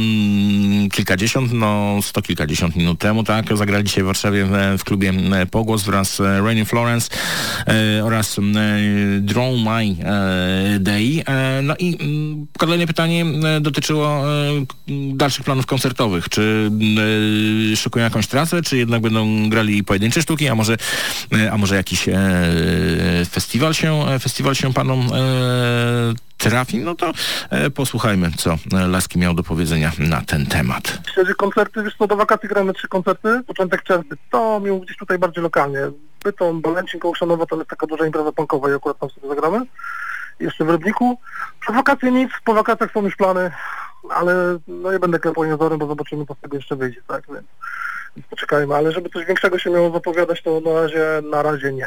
kilkadziesiąt, no sto kilkadziesiąt minut temu, tak? Zagrali dzisiaj w Warszawie w, w klubie e, Pogłos wraz z Rainy Florence oraz Draw My Day. No i kolejne pytanie dotyczyło dalszych planów koncertowych. Czy szykują jakąś trasę, czy jednak będą grali pojedyncze sztuki, a może, a może jakiś festiwal się, festiwal się panom trafi? No to e, posłuchajmy, co e, Laski miał do powiedzenia na ten temat. O koncerty, wiesz co, do wakacji gramy trzy koncerty, początek czerwca, to miał gdzieś tutaj bardziej lokalnie. Bytom, Bolęcin, Kołszanowa to jest taka duża impreza punkowa i akurat tam sobie zagramy. Jeszcze w Rybniku. Przed wakacje nic, po wakacjach są już plany, ale no nie będę klepał jęzorem, bo zobaczymy, co z tego jeszcze wyjdzie, tak, więc poczekajmy. Ale żeby coś większego się miało zapowiadać, to na razie, na razie nie.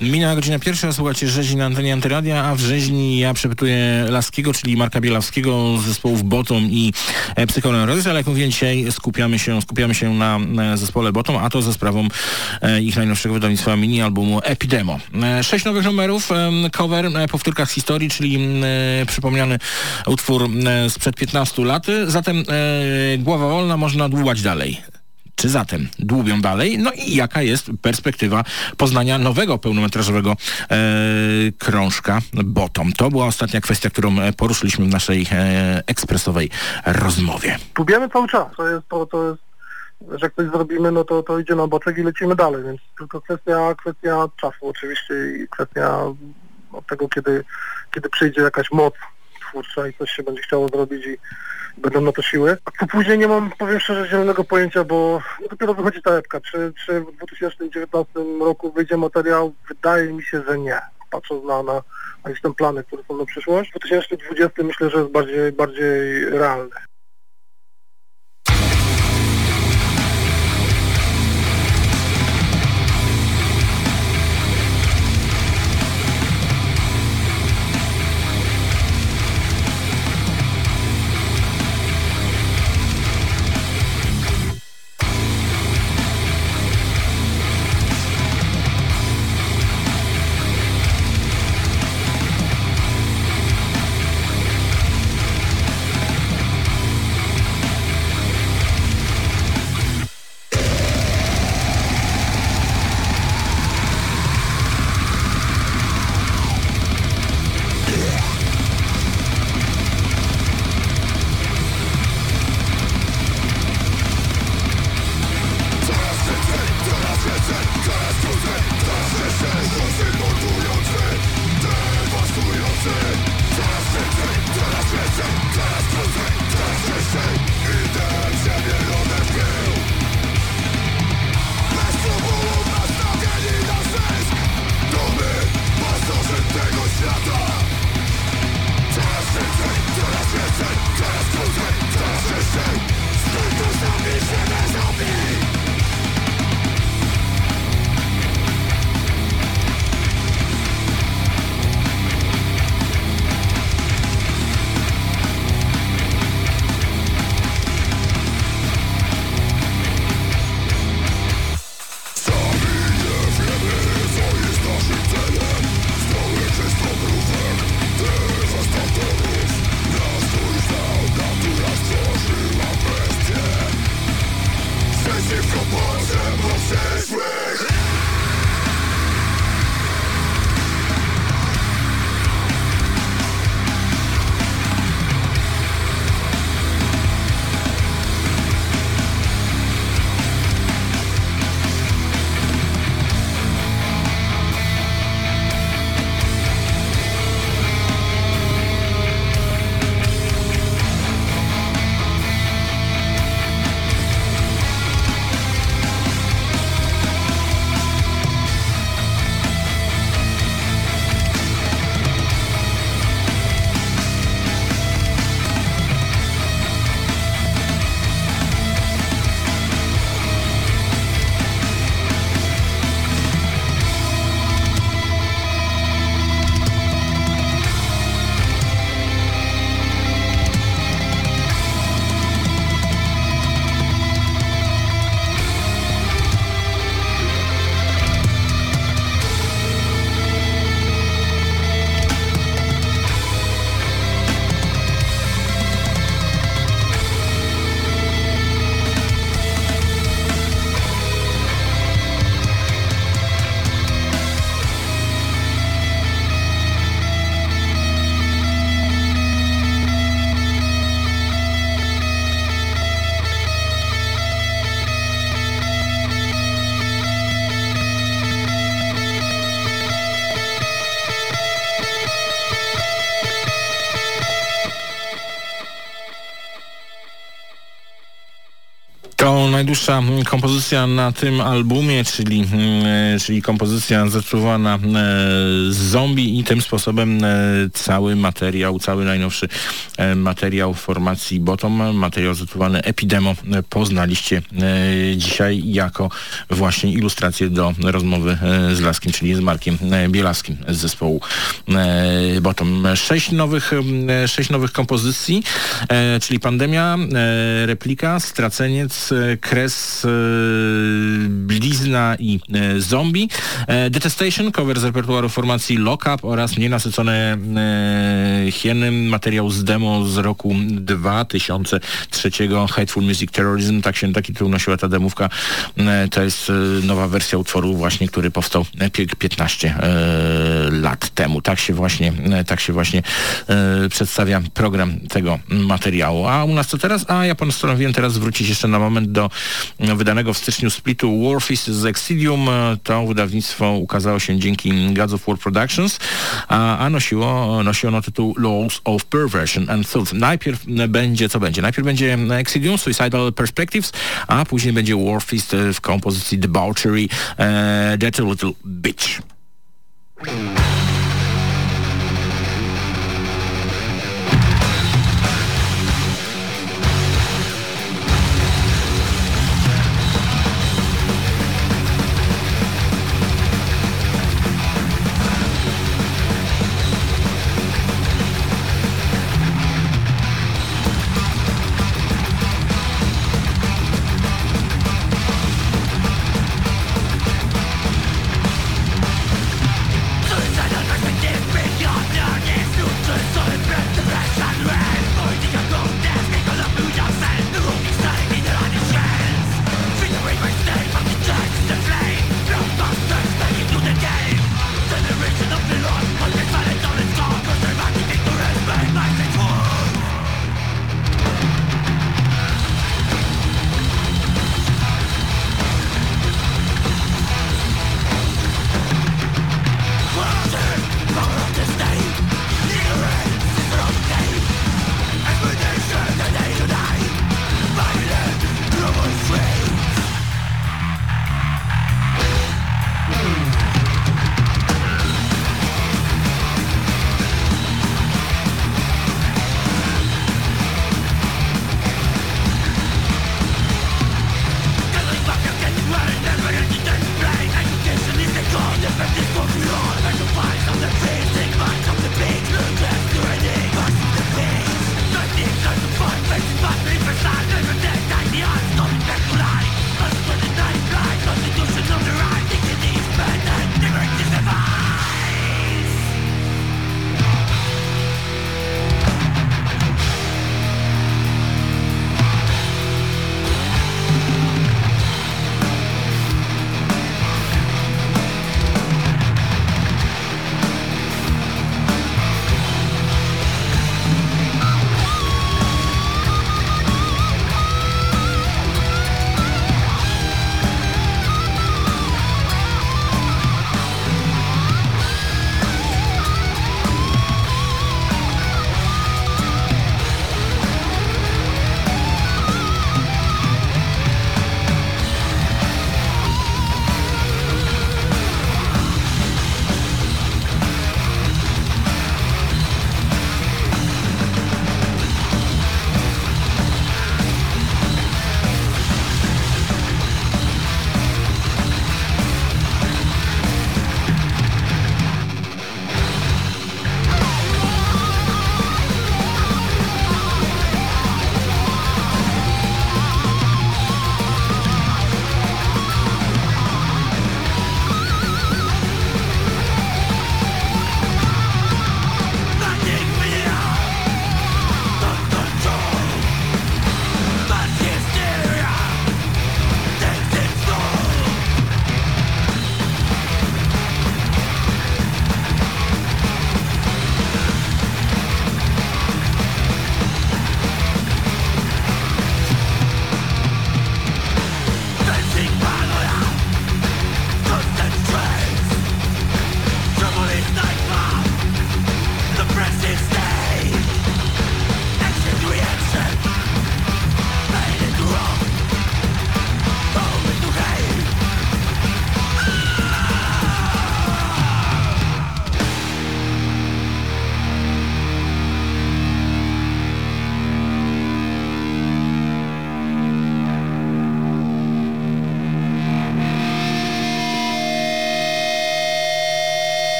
Minęła godzina pierwsza, słuchacie rzezi na antenie Antyradia, a w rzeźni ja przepytuję Laskiego, czyli Marka Bielawskiego z zespołów Bottom i e, Psychoneurosis, ale jak mówiłem dzisiaj skupiamy się, skupiamy się na e, zespole Bottom, a to za sprawą e, ich najnowszego wydawnictwa mini-albumu Epidemo. E, sześć nowych numerów, cover, e, z historii, czyli e, przypomniany utwór e, sprzed 15 lat, zatem e, głowa wolna można dłubać dalej. Czy zatem dłubią dalej? No i jaka jest perspektywa poznania nowego pełnometrażowego e, krążka Bottom? To była ostatnia kwestia, którą e, poruszyliśmy w naszej e, ekspresowej rozmowie. Próbujemy cały czas, to jest, to, to jest, że coś zrobimy, no to, to idzie na boczek i lecimy dalej, więc tylko kwestia, kwestia czasu oczywiście i kwestia od tego, kiedy, kiedy przyjdzie jakaś moc i coś się będzie chciało zrobić i będą na to siły. A później nie mam, powiem szczerze, zielonego pojęcia, bo dopiero wychodzi ta epka. Czy, czy w 2019 roku wyjdzie materiał? Wydaje mi się, że nie. Patrząc na, na, na jakieś tam plany, które są na przyszłość. 2020 myślę, że jest bardziej, bardziej realny. Najdłuższa kompozycja na tym albumie, czyli, mm, czyli kompozycja zatytułowana e, z zombie i tym sposobem e, cały materiał, cały najnowszy e, materiał formacji Bottom, materiał zatytułowany Epidemo poznaliście dzisiaj jako właśnie ilustrację do rozmowy z Laskim, czyli z Markiem Bielaskim z zespołu Bottom. Sześć nowych, sześć nowych kompozycji, czyli Pandemia, Replika, Straceniec, Kres, e, Blizna i e, Zombie. E, Detestation, cover z repertuaru formacji Lock Up oraz nienasycone hieny, materiał z demo z roku 2003 Hateful Music Terrorism, tak się taki tytuł nosiła ta demówka. To jest nowa wersja utworu właśnie, który powstał 15 lat temu. Tak się właśnie, tak się właśnie przedstawia program tego materiału. A u nas co teraz? A ja postanowiłem teraz zwrócić jeszcze na moment do wydanego w styczniu splitu Warfist z Exidium. To wydawnictwo ukazało się dzięki Gods of War Productions, a, a nosiło, nosi ono tytuł Laws of Perversion Thought. Najpierw będzie, co będzie? Najpierw będzie Exidium, Suicidal Perspectives, a później będzie Warfist w kompozycji Debauchery, That's a Little Bitch.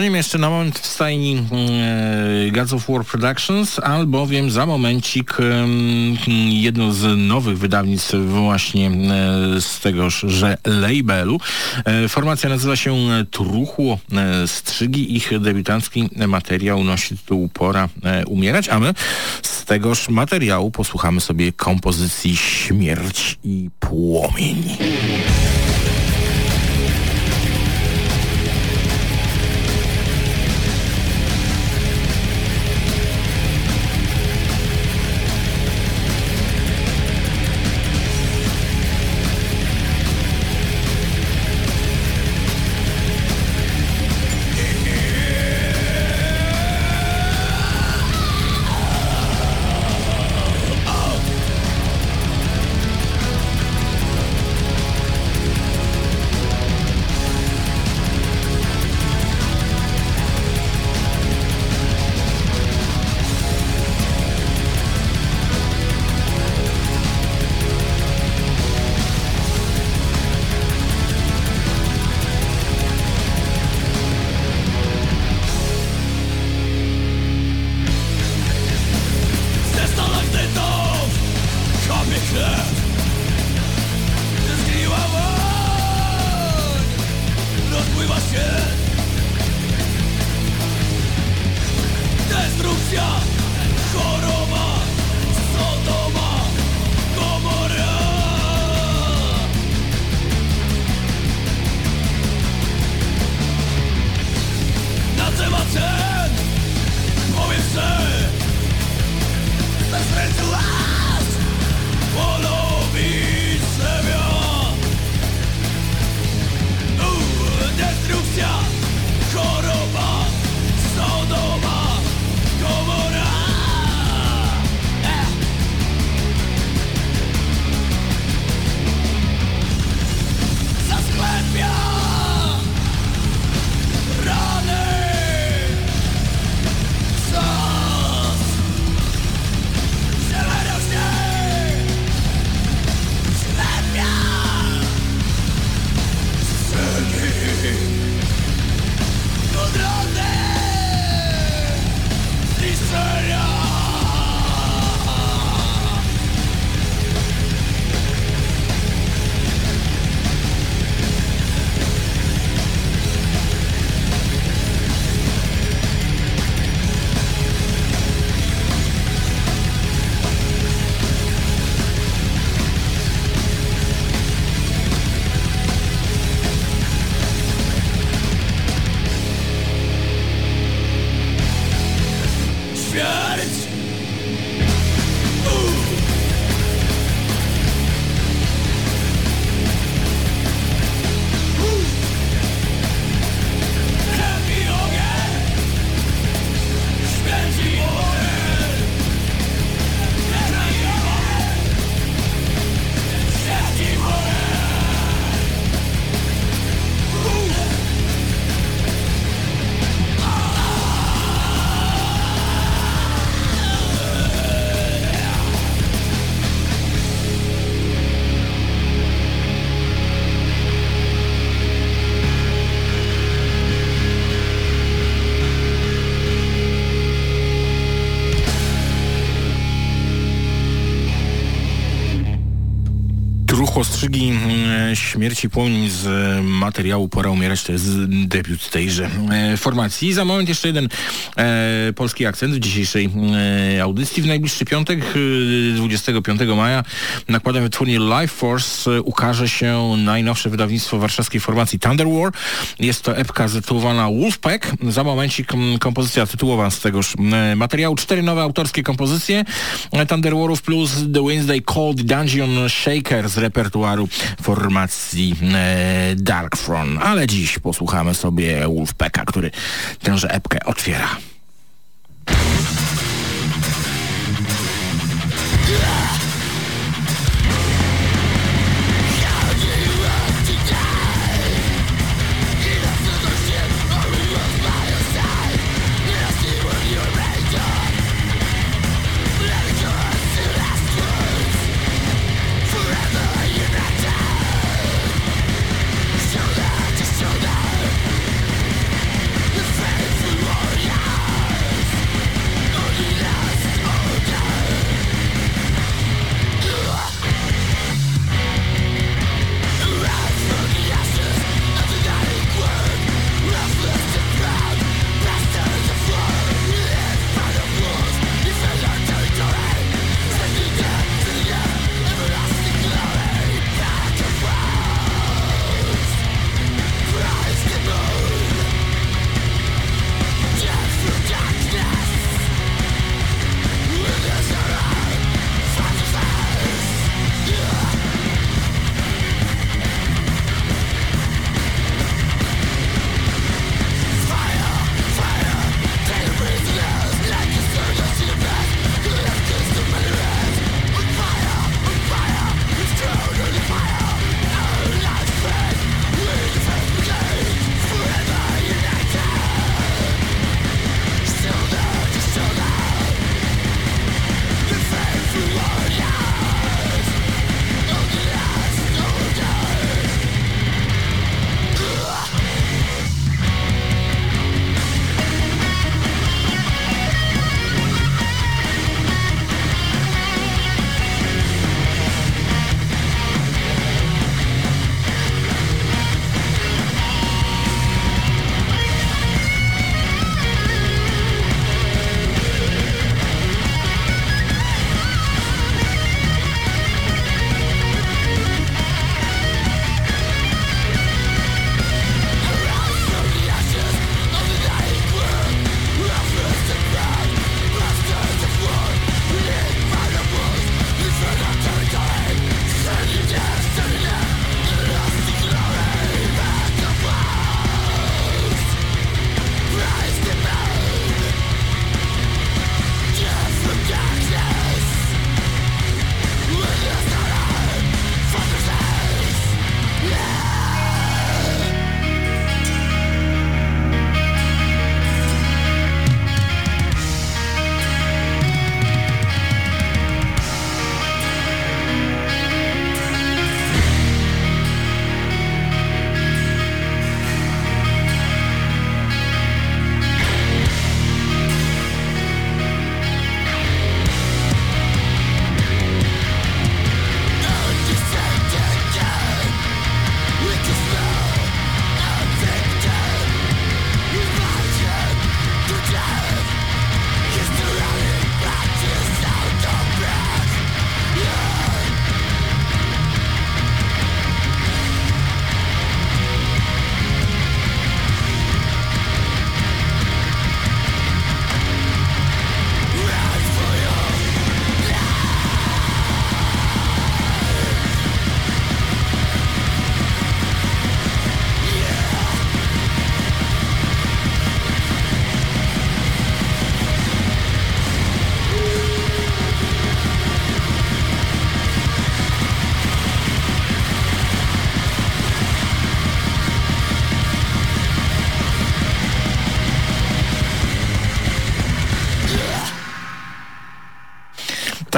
Zostaniemy jeszcze na moment w stajni e, Gods of War Productions, albowiem za momencik e, jedno z nowych wydawnictw właśnie e, z tegoż, że labelu. E, formacja nazywa się Truchło e, Strzygi. Ich debiutancki materiał nosi tytuł Pora e, umierać, a my z tegoż materiału posłuchamy sobie kompozycji Śmierć i Płomień. Śmierci płomień z e, materiału Pora umierać to jest debiut tejże e, formacji. Za moment jeszcze jeden e, polski akcent w dzisiejszej e, audycji. W najbliższy piątek, e, 25 maja, nakładem wytwórni Life Force e, ukaże się najnowsze wydawnictwo warszawskiej formacji Thunder War. Jest to epka zatytułowana Wolfpack. Za momencik kompozycja tytułowa z tegoż e, materiału. Cztery nowe autorskie kompozycje e, Thunder Warów plus The Wednesday Cold Dungeon Shaker z repertuaru formacji e, Dark Throne. Ale dziś posłuchamy sobie Wolfpacka, który tęże epkę otwiera. Shoulder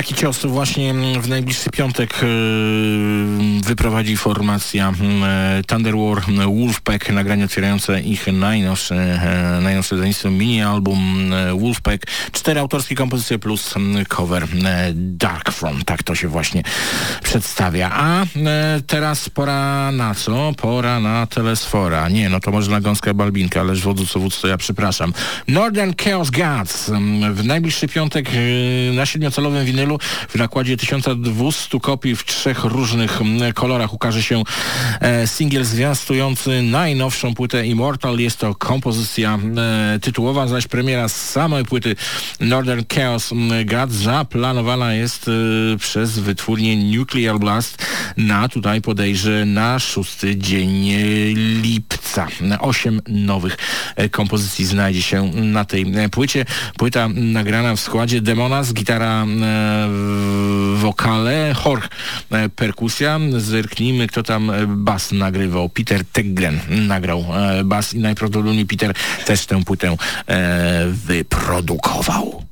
Taki cios właśnie w najbliższy piątek yy, wyprowadzi formacja yy, Thunder War Wolfpack, nagranie otwierające ich najnowsze, yy, najnowsze wydawnictwo mini-album Wolfpack. Cztery autorskie kompozycje plus cover Dark Front. Tak to się właśnie przedstawia. A teraz pora na co? Pora na Telesfora. Nie, no to może na gąskę Balbinka, ależ wodzu co wódz, to ja przepraszam. Northern Chaos Gods. W najbliższy piątek na siedmiocalowym winylu w nakładzie 1200 kopii w trzech różnych kolorach ukaże się e, singiel zwiastujący najnowszą płytę Immortal. Jest to kompozycja e, tytułowa, zaś premiera z samej płyty Northern Chaos Gods zaplanowana jest e, przez wytwórnię Nuclear Blast na tutaj podejrzę na szósty dzień lipca. Osiem nowych kompozycji znajdzie się na tej płycie. Płyta nagrana w składzie Demonas, gitara wokale, Jorge perkusja. Zerknijmy, kto tam bas nagrywał. Peter Teglen nagrał bas i najprawdopodobniej Peter też tę płytę wyprodukował.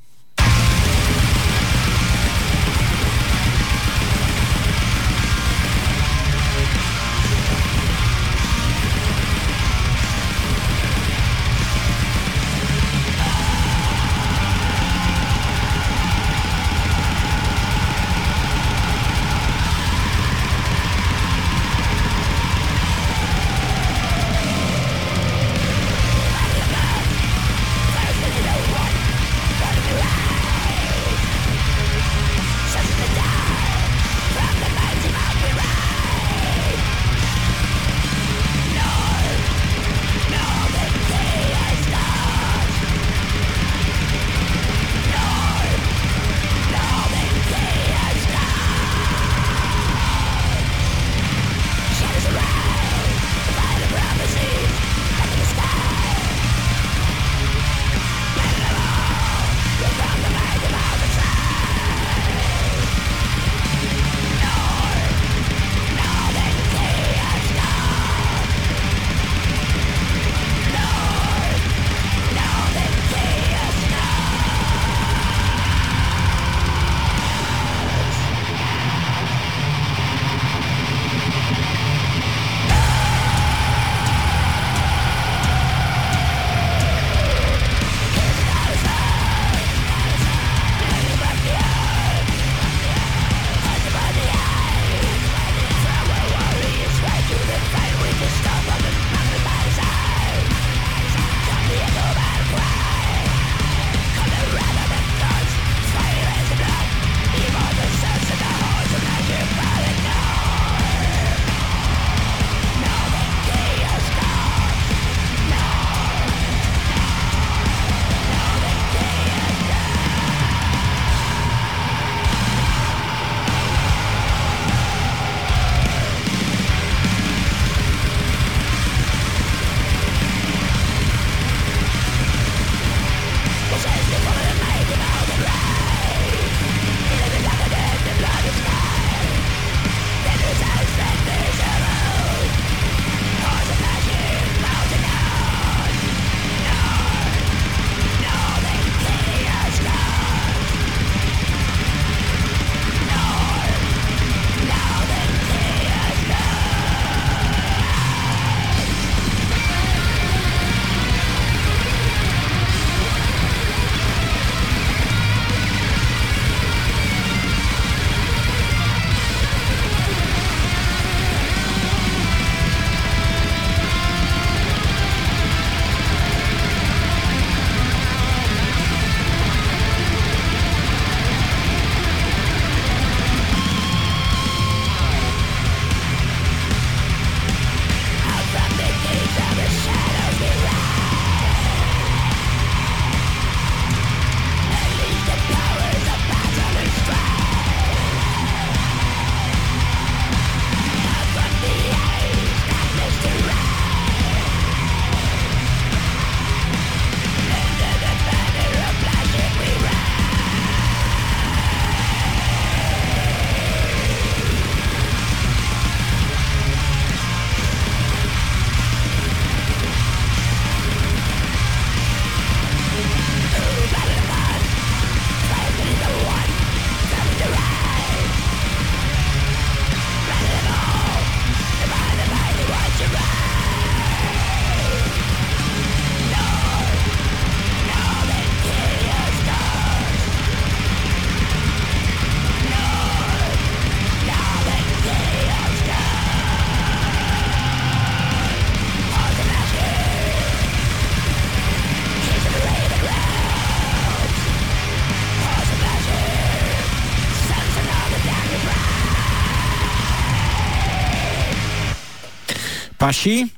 Machi.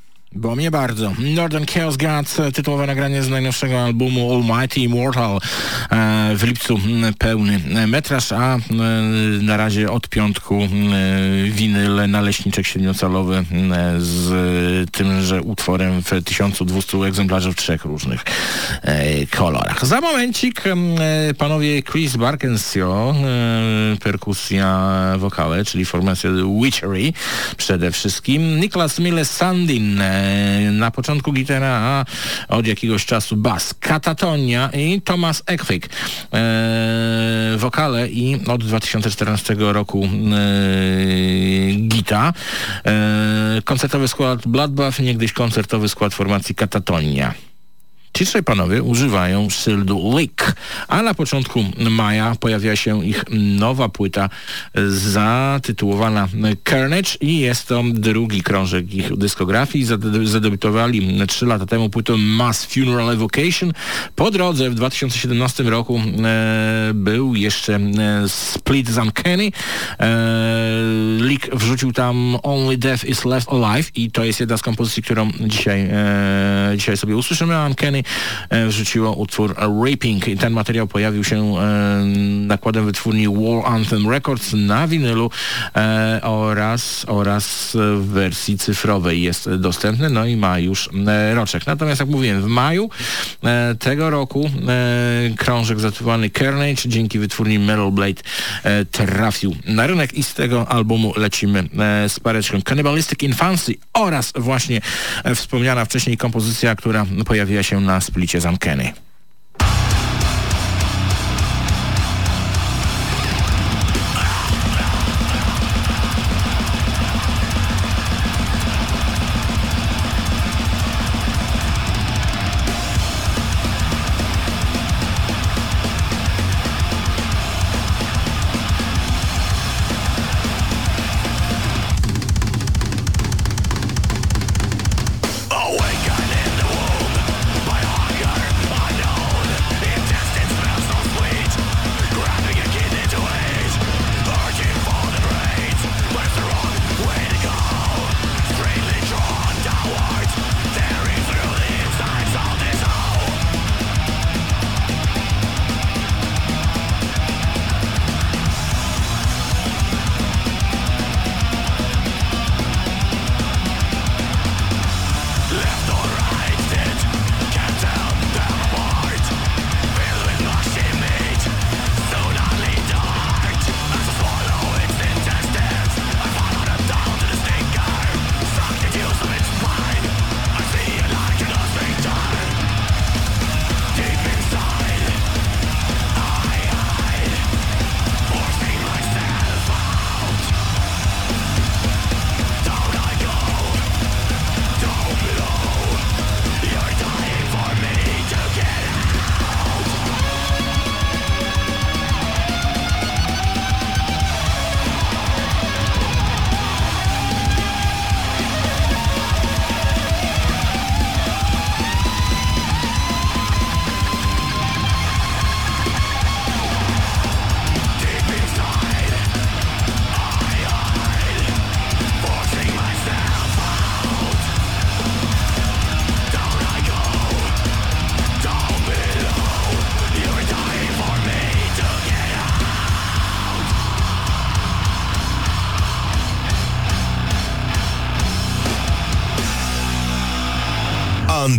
Bo mnie bardzo. Northern Chaos Gods, e, tytułowe nagranie z najnowszego albumu Almighty Immortal e, w lipcu pełny metraż, a e, na razie od piątku e, winyl naleśniczek siedmiocalowy e, z tymże utworem w 1200 egzemplarzy w trzech różnych e, kolorach. Za momencik e, panowie Chris Barkensio, e, perkusja wokale, czyli formacja Witchery przede wszystkim, Nicholas Mille Sandin e, na początku gitara, a od jakiegoś czasu bas, Katatonia i Thomas Ekwyk e, wokale i od 2014 roku e, gita. E, koncertowy skład Bloodbath, niegdyś koncertowy skład formacji Katatonia. Ci trzej panowie używają szyldu Lick, a na początku maja pojawia się ich nowa płyta zatytułowana Carnage i jest to drugi krążek ich dyskografii. Zade- Zadebiutowali trzy lata temu płytą Mass Funeral Evocation. Po drodze w 2017 roku e, był jeszcze e, Split z Uncanny. E, Lick wrzucił tam Only Death is Left Alive i to jest jedna z kompozycji, którą dzisiaj, e, dzisiaj sobie usłyszymy. Uncanny e, wrzuciło utwór Raping i ten materiał pojawił się e, nakładem wytwórni War Anthem Records na winylu e, oraz, oraz w wersji cyfrowej jest dostępny, no i ma już roczek. Natomiast jak mówiłem, w maju tego roku krążek zatytułowany Carnage dzięki wytwórni Metal Blade trafił na rynek i z tego albumu lecimy z pareczką Cannibalistic Infancy oraz właśnie wspomniana wcześniej kompozycja, która pojawiła się na splicie z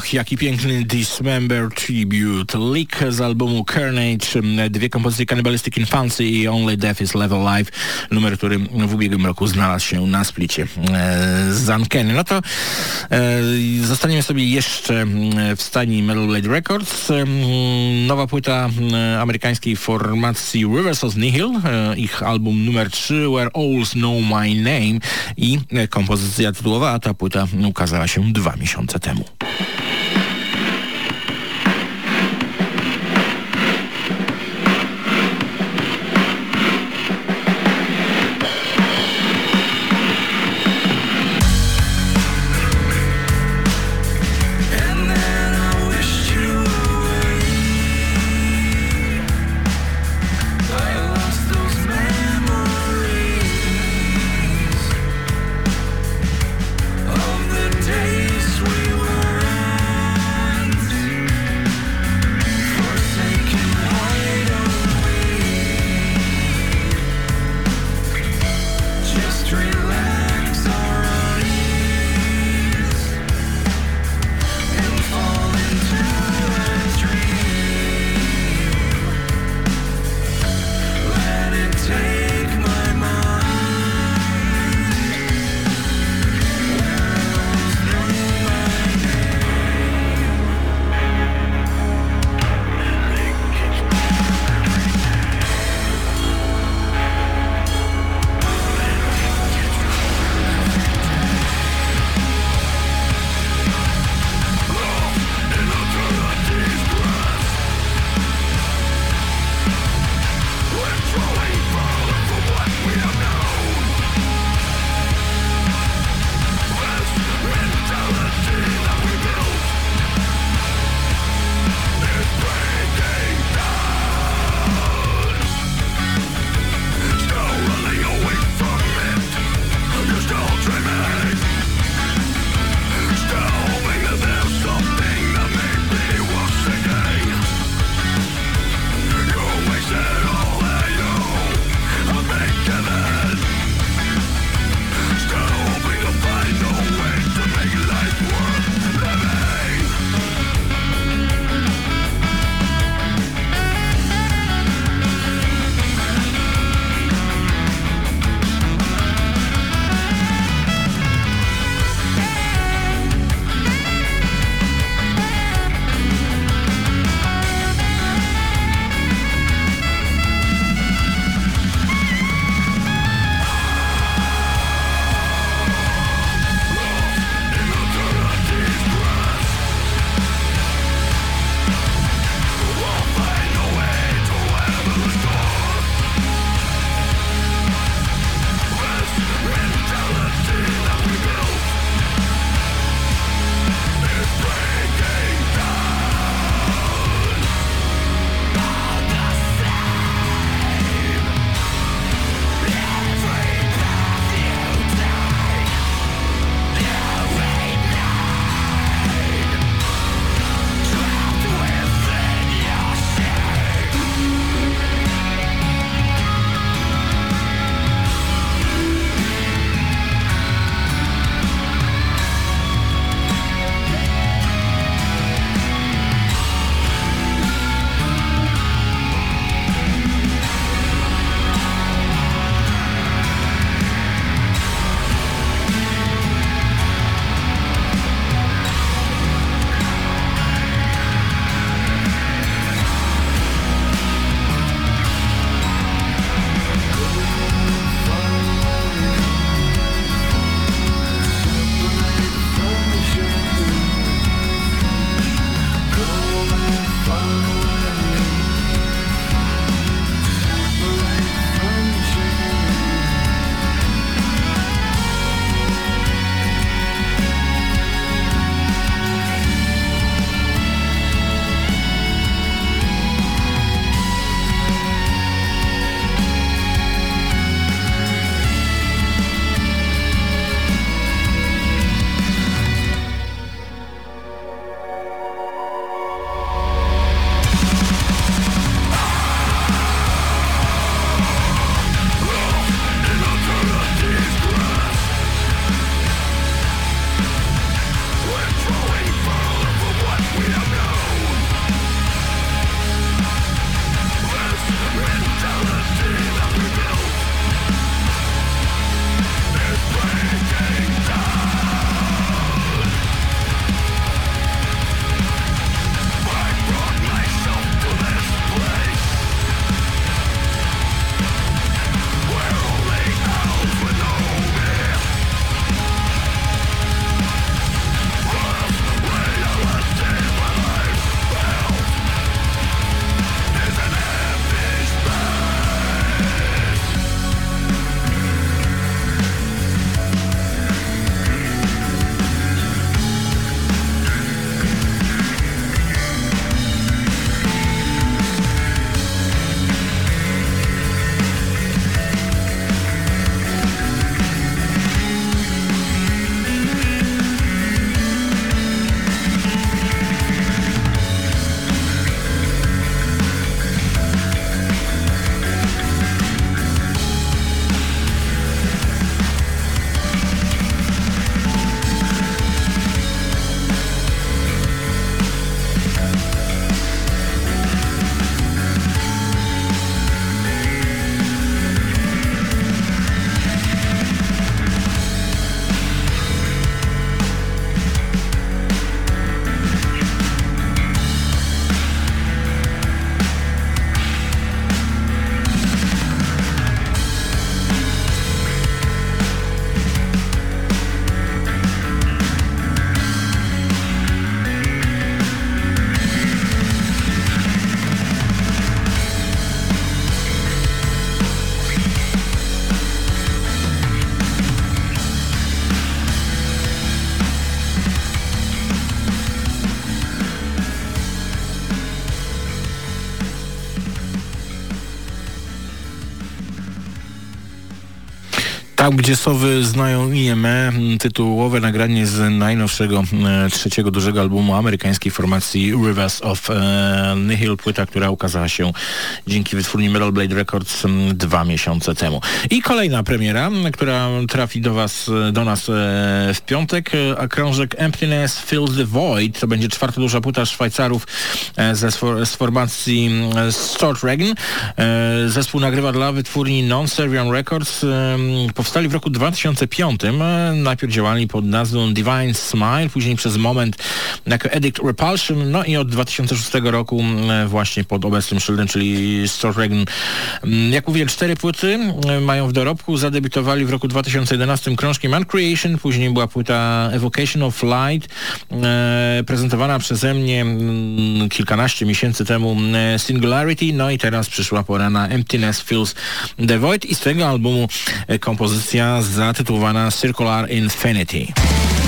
Och, jaki piękny Dismember Tribute. Leak z albumu Carnage, dwie kompozycje Cannibalistic Infancy i Only Death is Level Life, numer, który w ubiegłym roku znalazł się na splicie e, z Uncanny. No to e, zostaniemy sobie jeszcze w stani Metal Blade Records. E, nowa płyta e, amerykańskiej formacji Rivers of Nihil, e, ich album numer 3 Where Alls Know My Name i e, kompozycja tytułowa, a ta płyta ukazała się dwa miesiące temu. Gdzie sowy znają IME, tytułowe nagranie z najnowszego e, trzeciego dużego albumu amerykańskiej formacji Rivers of e, Nihil, płyta, która ukazała się dzięki wytwórni Metal Blade Records dwa miesiące temu. I kolejna premiera, która trafi do was, do nas e, w piątek, a krążek Emptiness Fills the Void. To będzie czwarta duża płyta Szwajcarów ze, z formacji Stortragon. Zespół nagrywa dla wytwórni Non-Servian Records powstali w roku 2005. E, najpierw działali pod nazwą Divine Smile, później przez moment jako Edict Repulsion, no i od 2006 roku e, właśnie pod obecnym szyldem, czyli Storregon. Jak mówiłem, cztery płyty e, mają w dorobku. Zadebiutowali w roku 2011 krążkiem Uncreation, później była płyta Evocation of Light, prezentowana przeze mnie kilkanaście miesięcy temu Singularity, no i teraz przyszła pora na Emptiness Fills the Void i z tego albumu kompozycja kompilácia zatitulovaná Circular Infinity.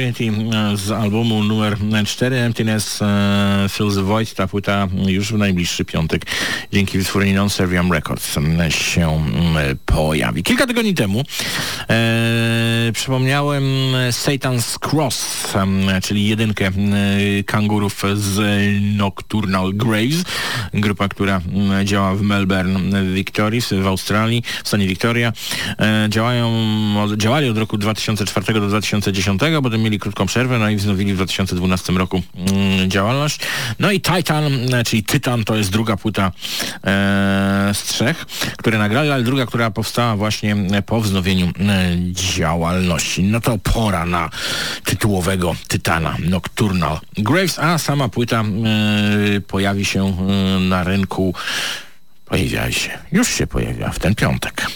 Infinity e, z albumu numer 4 Emptiness e, Fills the Void. Ta płyta już w najbliższy piątek dzięki wytwórni Non-Serviam Records się pojawi. Kilka tygodni temu e, przypomniałem Satan's Cross, czyli jedynkę e, kangurów z Nocturnal Graves, grupa, która mm, działa w Melbourne Victories w Australii, w stanie Victoria. E, działają, działali od roku 2004 do 2010, potem mieli krótką przerwę, no i wznowili w 2012 roku mm, działalność. No i Titan, e, czyli Tytan, to jest druga płyta e, z trzech, które nagrali, ale druga, która powstała właśnie e, po wznowieniu e, działalności. No to pora na tytułowego Tytana, Nocturnal Graves, a sama płyta e, pojawi się e, na rynku, pojawia się, już się pojawia w ten piątek.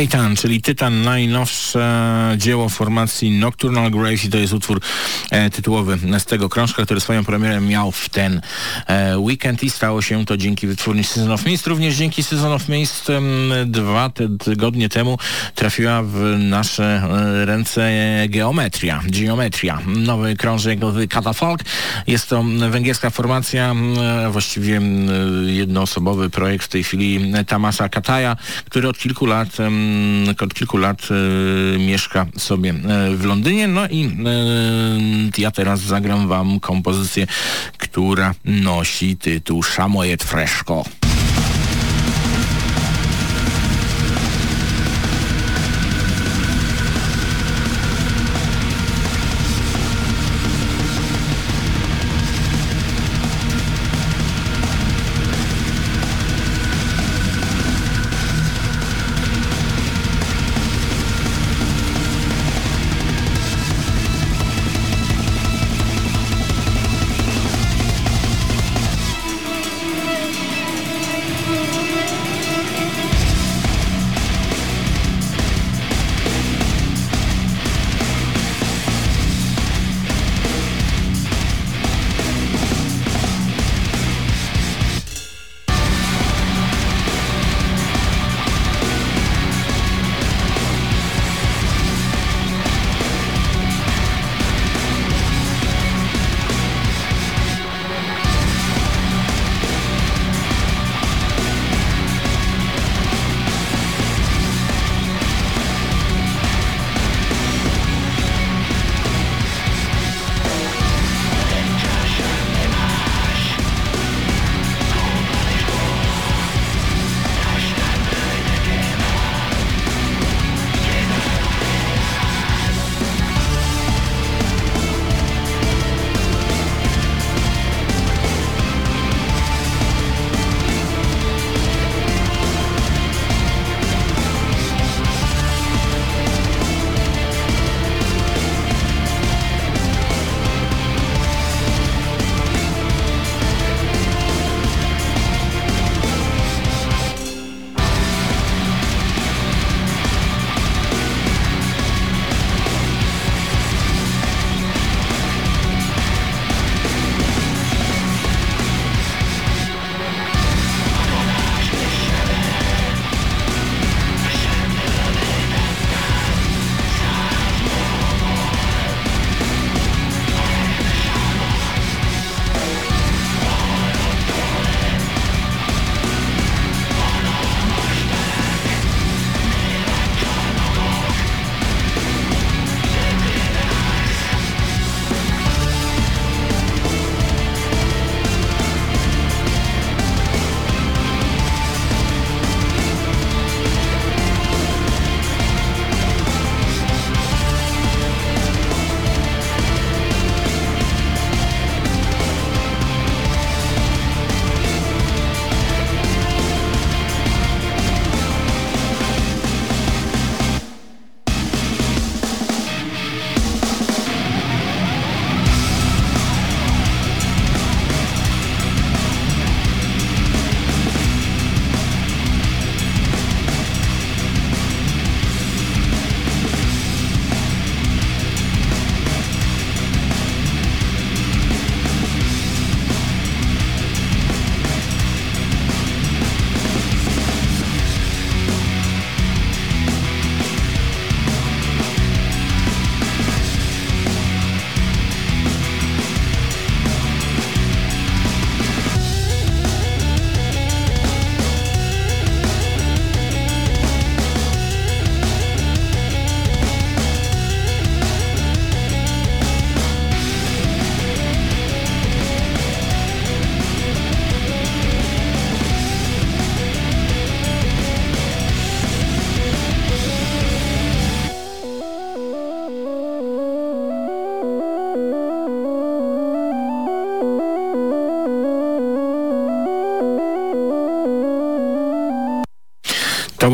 Titan, czyli Tytan, najnowsze dzieło formacji Nocturnal Graves i to jest utwór e, tytułowy z tego krążka, który swoją premierę miał w ten weekend i stało się to dzięki wytwórni Season of Mist. Również dzięki Season of Mist dwa tygodnie temu trafiła w nasze e, ręce Geometria, Geometria, nowy krążek The Catafalque. Jest to węgierska formacja, m, właściwie jednoosobowy projekt w tej chwili Tamasa Kataja, który od kilku lat od kilku lat e, mieszka sobie e, w Londynie. No i e, ja teraz zagram wam kompozycję, która nosi tytuł Chamoyet Fresco.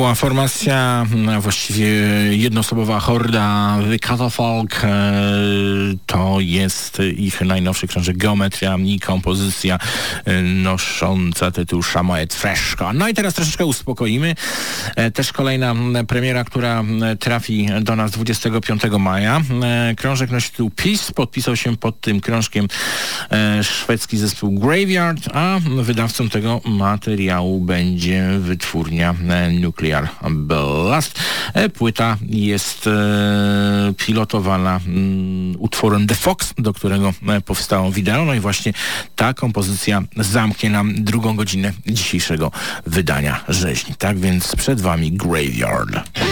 Była formacja, a właściwie jednoosobowa horda The Catafalque. To jest ich najnowszy książek Geometria i kompozycja e, nosząca tytuł Shamoet Freszko. No i teraz troszeczkę uspokoimy. E, też kolejna premiera, która trafi do nas 25 maja. E, krążek nosi tytuł Peace. Podpisał się pod tym krążkiem szwedzki zespół Graveyard, a wydawcą tego materiału będzie wytwórnia Nuclear Blast. E, płyta jest e, pilotowana mm, utworem The Fox, do którego e, powstało wideo. No i właśnie ta kompozycja zamknie nam drugą godzinę dzisiejszego wydania rzeźni. Tak więc przed Wami Graveyard.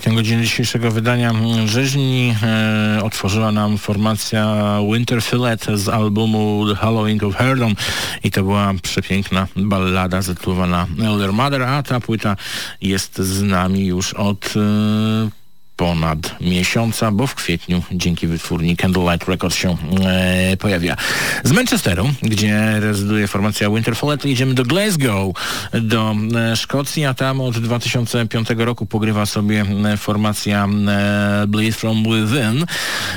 Ostatnią godzinę dzisiejszego wydania rzeźni e, otworzyła nam formacja Winter Fillet z albumu The Halloween of Herdon i to była przepiękna ballada zatytułowana Elder Mother, a ta płyta jest z nami już od e, ponad miesiąca, bo w kwietniu dzięki wytwórni Candlelight Records się e, pojawia. Z Manchesteru, gdzie rezyduje formacja Winterfallet, idziemy do Glasgow, do e, Szkocji, a tam od 2005 roku pogrywa sobie e, formacja e, Bleed From Within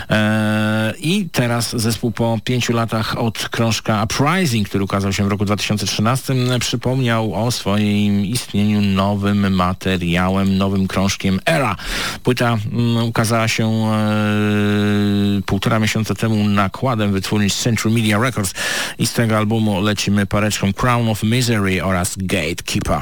e, i teraz zespół po pięciu latach od krążka Uprising, który ukazał się w roku 2013, przypomniał o swoim istnieniu nowym materiałem, nowym krążkiem Era. Płyta Mm, ukazała się e, półtora miesiąca temu nakładem wytwórni Central Media Records i z tego albumu lecimy pareczką Crown of Misery oraz Gatekeeper.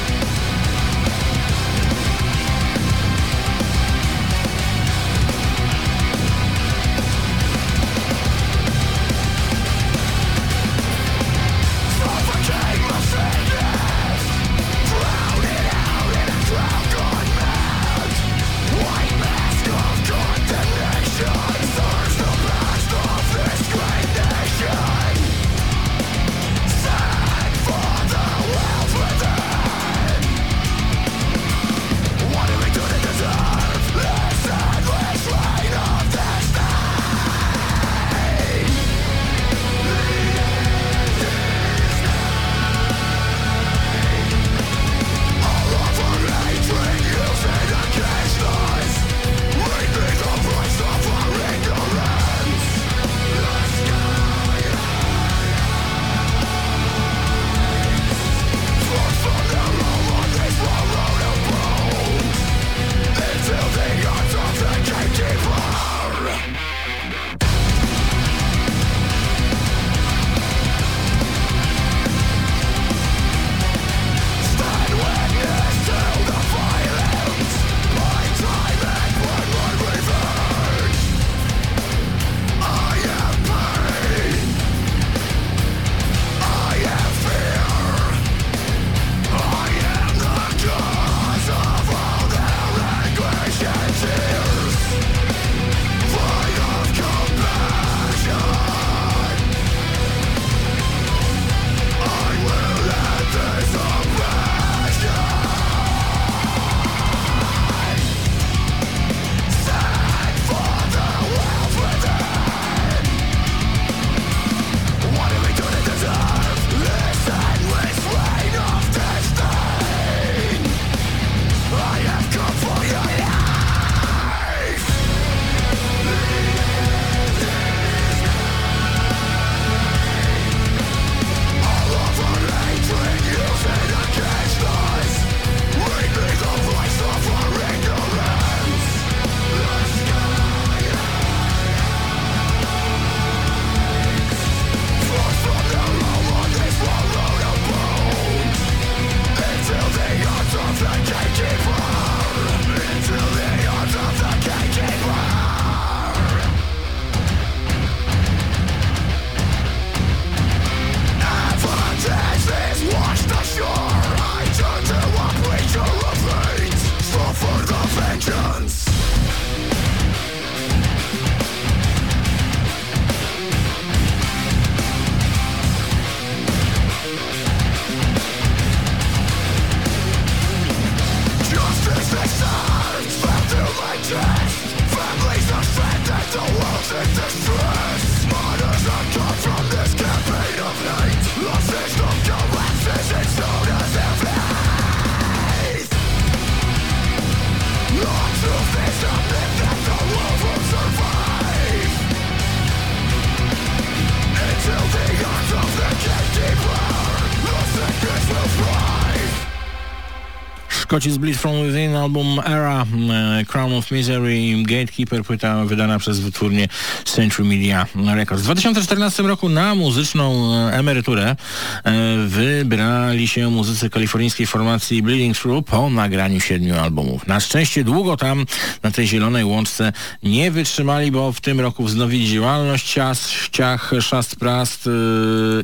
Szkoci z Bleed From Within, album Era, e, Crown of Misery, Gatekeeper, płyta wydana przez wytwórnię Century Media Records. W 2014 roku na muzyczną e, emeryturę e, wybrali się muzycy kalifornijskiej formacji Bleeding Through po nagraniu siedmiu albumów. Na szczęście długo tam, na tej zielonej łączce nie wytrzymali, bo w tym roku wznowili działalność, cias, ciach, szast, prast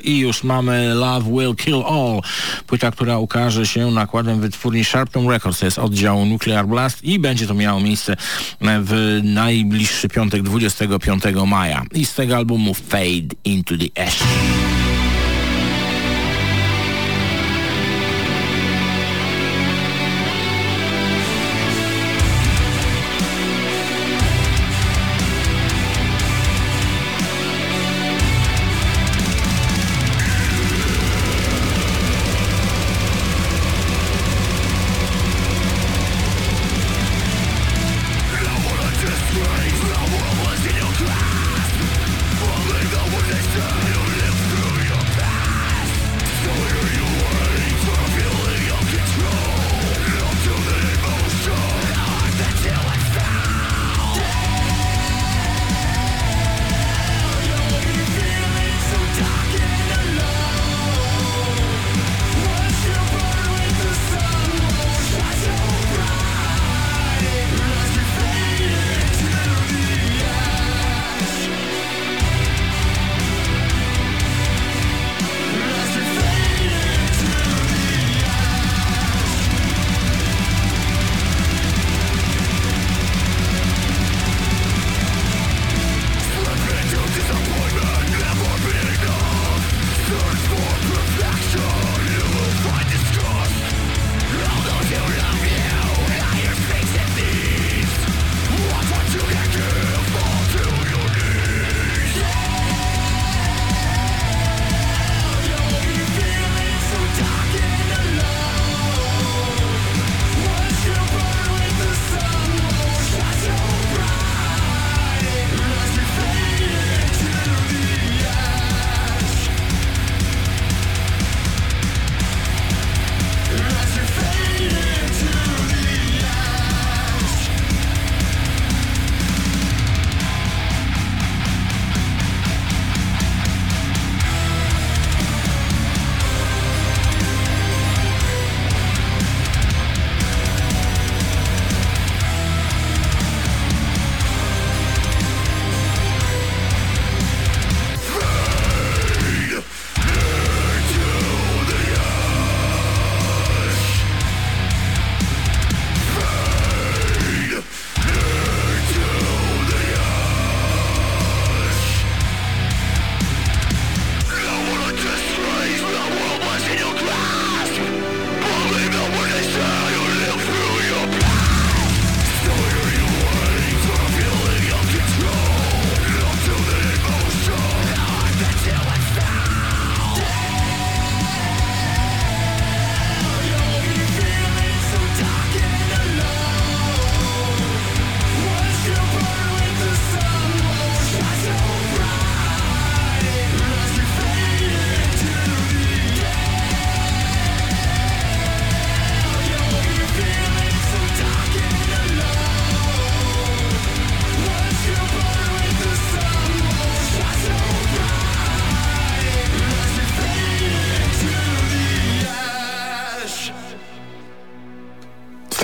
i już mamy Love Will Kill All. Płyta, która ukaże się nakładem wytwórni Sharpton Records, to jest oddział Nuclear Blast i będzie to miało miejsce w najbliższy piątek 25 maja. I z tego albumu Fade into the Ash.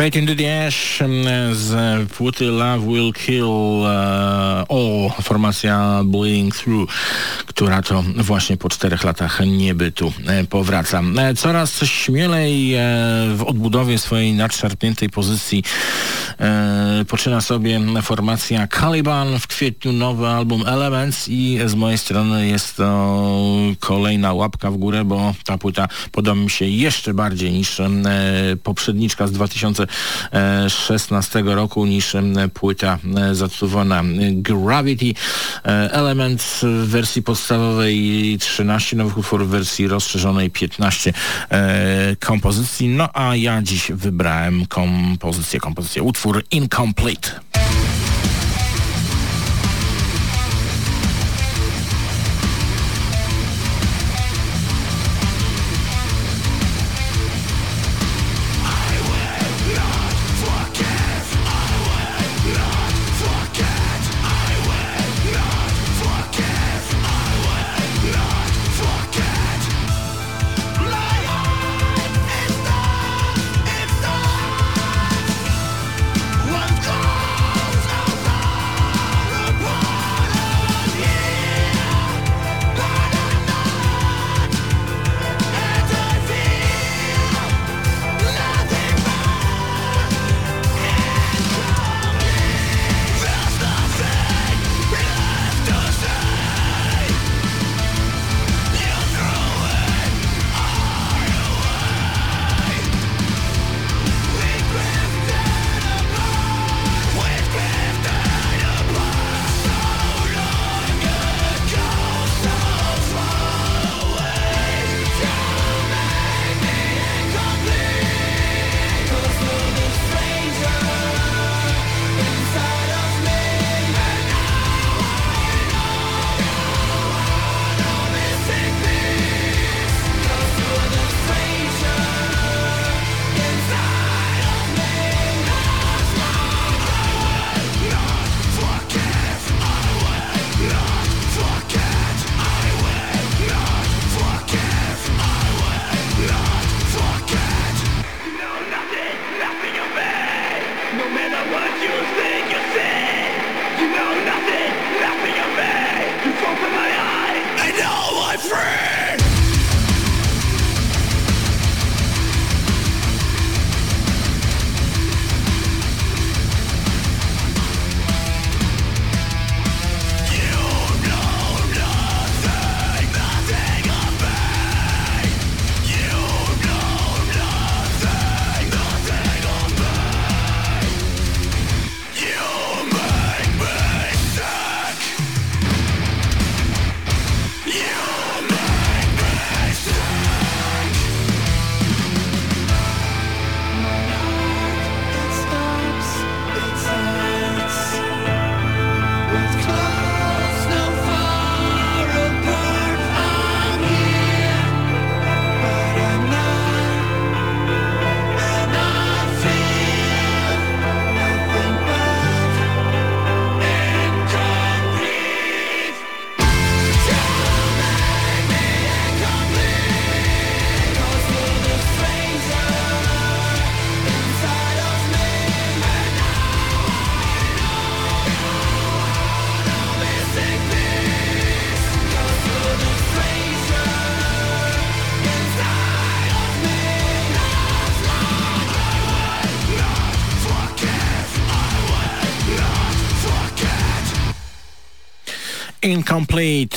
Fate into the Ash mm, z płyty Love Will Kill All, formacja Bleeding Through, która to właśnie po czterech latach niebytu e, powraca. E, coraz śmielej e, w odbudowie swojej nadszarpniętej pozycji poczyna sobie formacja Caliban. W kwietniu nowy album Elements i z mojej strony jest to kolejna łapka w górę, bo ta płyta podoba mi się jeszcze bardziej niż poprzedniczka z 2016 roku, niż płyta zatytułowana Gravity. Element w wersji podstawowej 13 nowych utworów, w wersji rozszerzonej 15 kompozycji. No a ja dziś wybrałem kompozycję, kompozycję, utwór For Incomplete.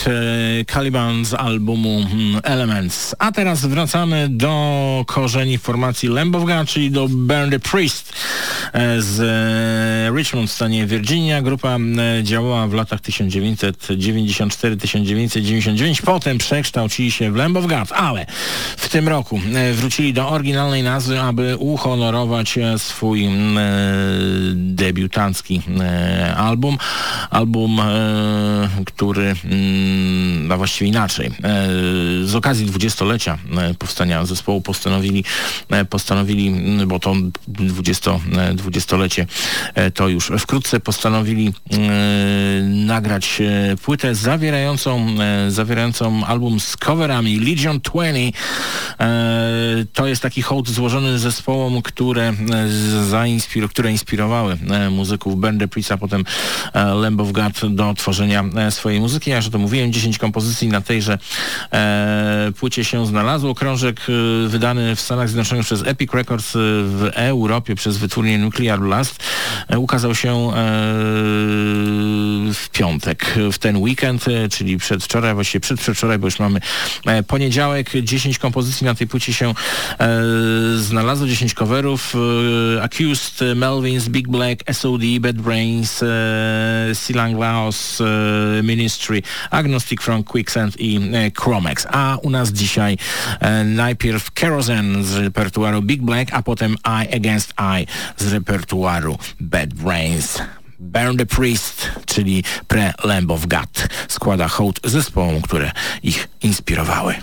E, Caliban z albumu hmm, Elements. A teraz wracamy do korzeni formacji God, czyli do Burn the Priest z e, Richmond w stanie Virginia. Grupa działała w latach 1994-1999. Potem przekształcili się w Lamb of God, ale w tym roku wrócili do oryginalnej nazwy, aby uhonorować swój debiutancki album. Album, który, mm, a właściwie inaczej, e, z okazji dwudziestolecia e, powstania zespołu postanowili, e, postanowili bo to dwudziestolecie to już wkrótce postanowili nagrać płytę zawierającą, zawierającą album z coverami Legion 20. To jest taki hołd złożony zespołom, które, zainspiro, które inspirowały muzyków Band Priest, a potem Lamb of God do tworzenia swojej muzyki. Ja już o to mówiłem, 10 kompozycji na tejże e, płycie się znalazło. Krążek e, wydany w Stanach Zjednoczonych przez Epic Records, e, w Europie przez wytwórnię Nuclear Blast e, ukazał się e, w piątek, w ten weekend, e, czyli przedwczoraj, właściwie przedwczoraj, bo już mamy poniedziałek. 10 kompozycji na tej płycie się znalazło, 10 coverów. Accused, Melvins, Big Black, SOD, Bad Brains, Silang Laos, Ministry, Agnostic from Quicksand i Chromex. A u nas dzisiaj najpierw Kerosene z repertuaru Big Black, a potem Eye Against Eye z repertuaru Bad Brains. Burn the Priest, czyli pre-Lamb of God, składa hołd zespołom, które ich inspirowały.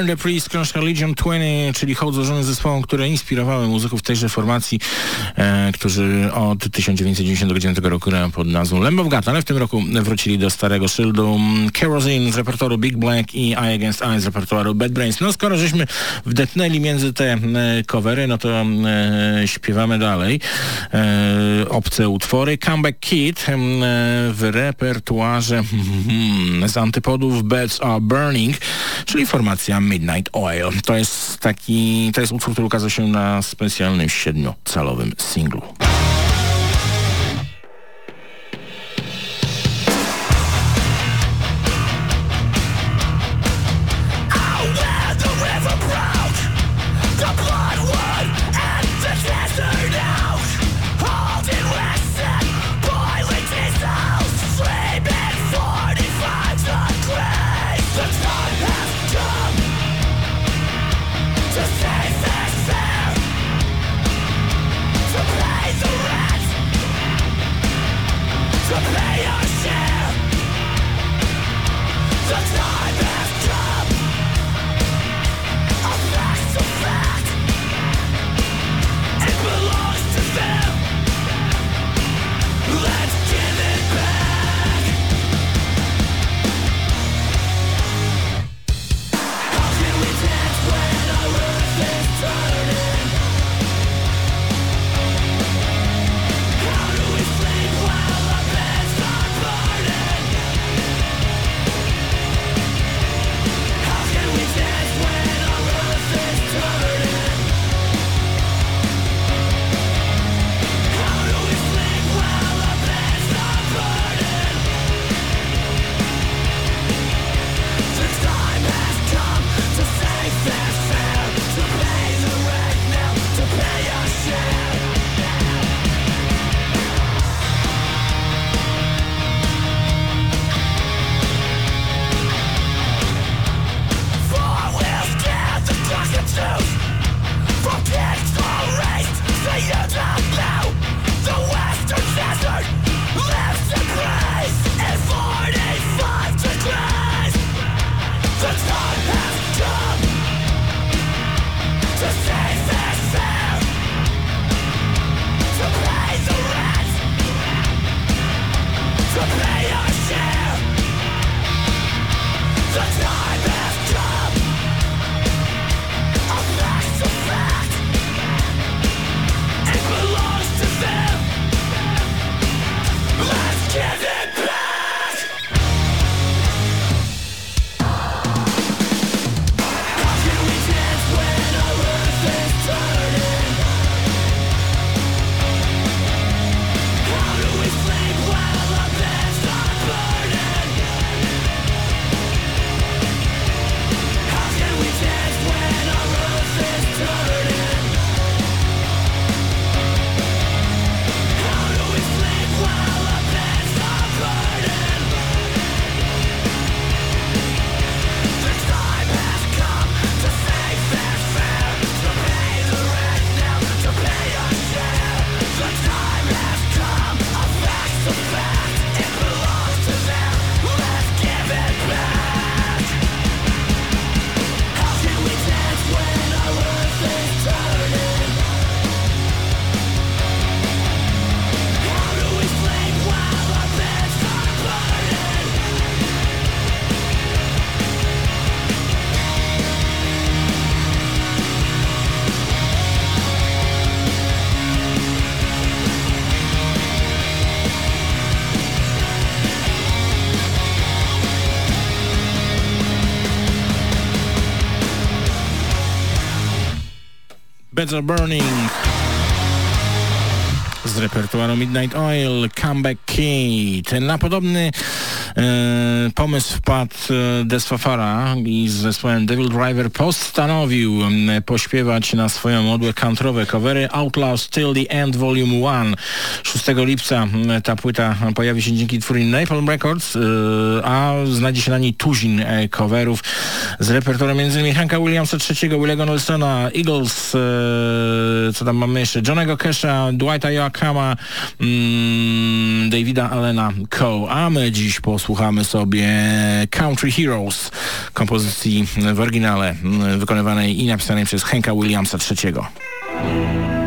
Burn the Priest, książka Legion 20, czyli hołd złożony zespołom, które inspirowały muzyków tejże formacji, e, którzy od 1999 roku pod nazwą Lamb of ale w tym roku wrócili do starego szyldu Kerosene z repertuaru Big Black i Eye Against Eye z repertuaru Bad Brains. No skoro żeśmy wdetnęli między te e, covery, no to e, śpiewamy dalej. E, obce utwory. Comeback Kid e, w repertuarze z antypodów Beds Are Burning, czyli formacja Midnight Oil. To jest taki, to jest utwór, który ukazał się na specjalnym siedmiocalowym singlu. Better Burning z repertuaru Midnight Oil, Comeback Key. Na podobny e, pomysł wpadł e, Desfafara i z zespołem Devil Driver postanowił pośpiewać na swoją modłę countrowe covery Outlaws Till the End Volume 1. 6 lipca ta płyta pojawi się dzięki twórni Napalm Records, e, a znajdzie się na niej tuzin e, coverów z repertuaru m.in. Hanka Williamsa III, Willego Nelsona, Eagles, co tam mamy jeszcze, Johnego Casha, Dwighta Joachama, mm, Davida Allena Coe, a my dziś posłuchamy sobie Country Heroes, kompozycji w oryginale mm, wykonywanej i napisanej przez Hanka Williamsa III.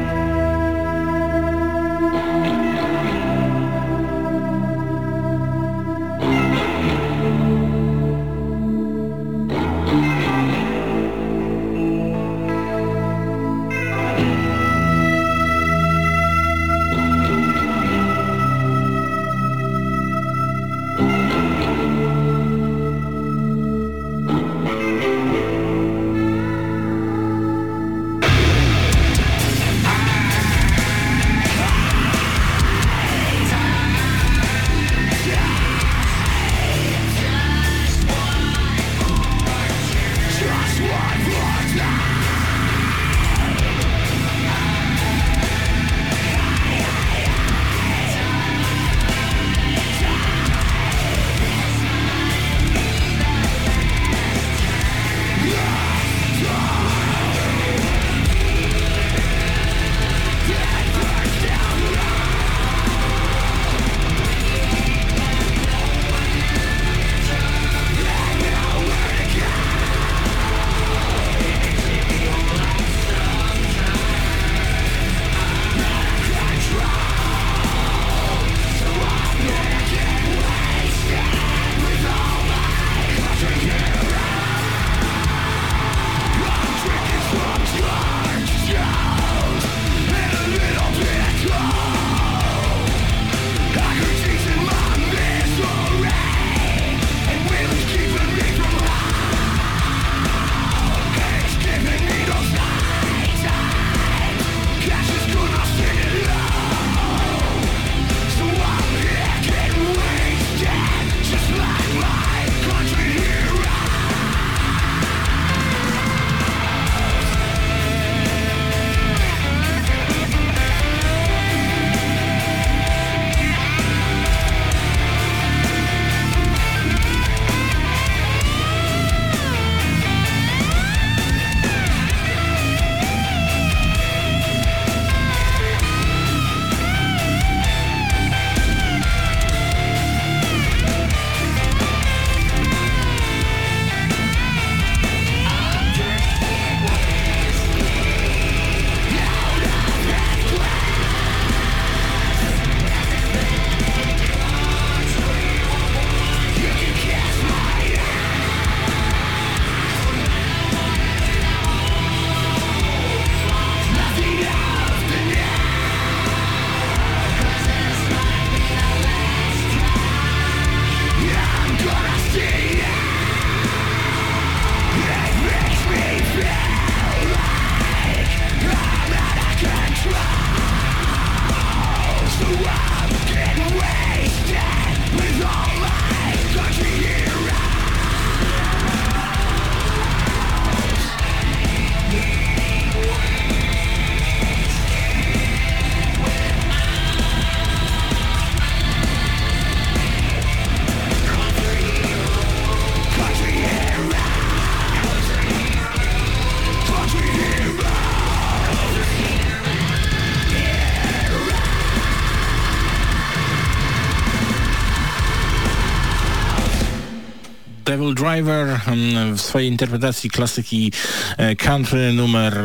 Devil Driver mm, w swojej interpretacji klasyki e, country numer e,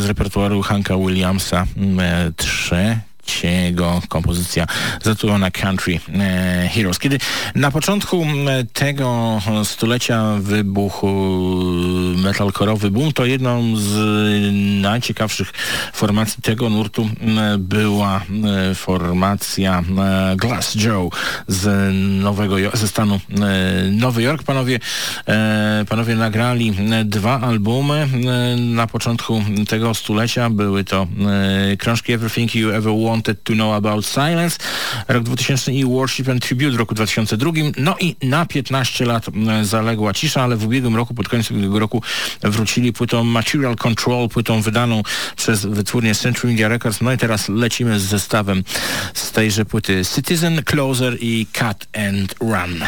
z repertuaru Hanka Williamsa 3 jego kompozycja zatytułowana Country e, Heroes. Kiedy na początku tego stulecia wybuchł metalkorowy boom, to jedną z najciekawszych formacji tego nurtu była formacja Glass Joe z nowego, ze stanu Nowy Jork. Panowie, panowie nagrali dwa albumy na początku tego stulecia. Były to krążki Everything You Ever Wanted to Know About Silence, rok 2000 i Worship and Tribute w roku 2002. No i na 15 lat zaległa cisza, ale w ubiegłym roku, pod koniec ubiegłego roku wrócili płytą Material Control, płytą wydaną przez wytwórnię Central Media Records. No i teraz lecimy z zestawem z tejże płyty Citizen, Closer i Cut and Run.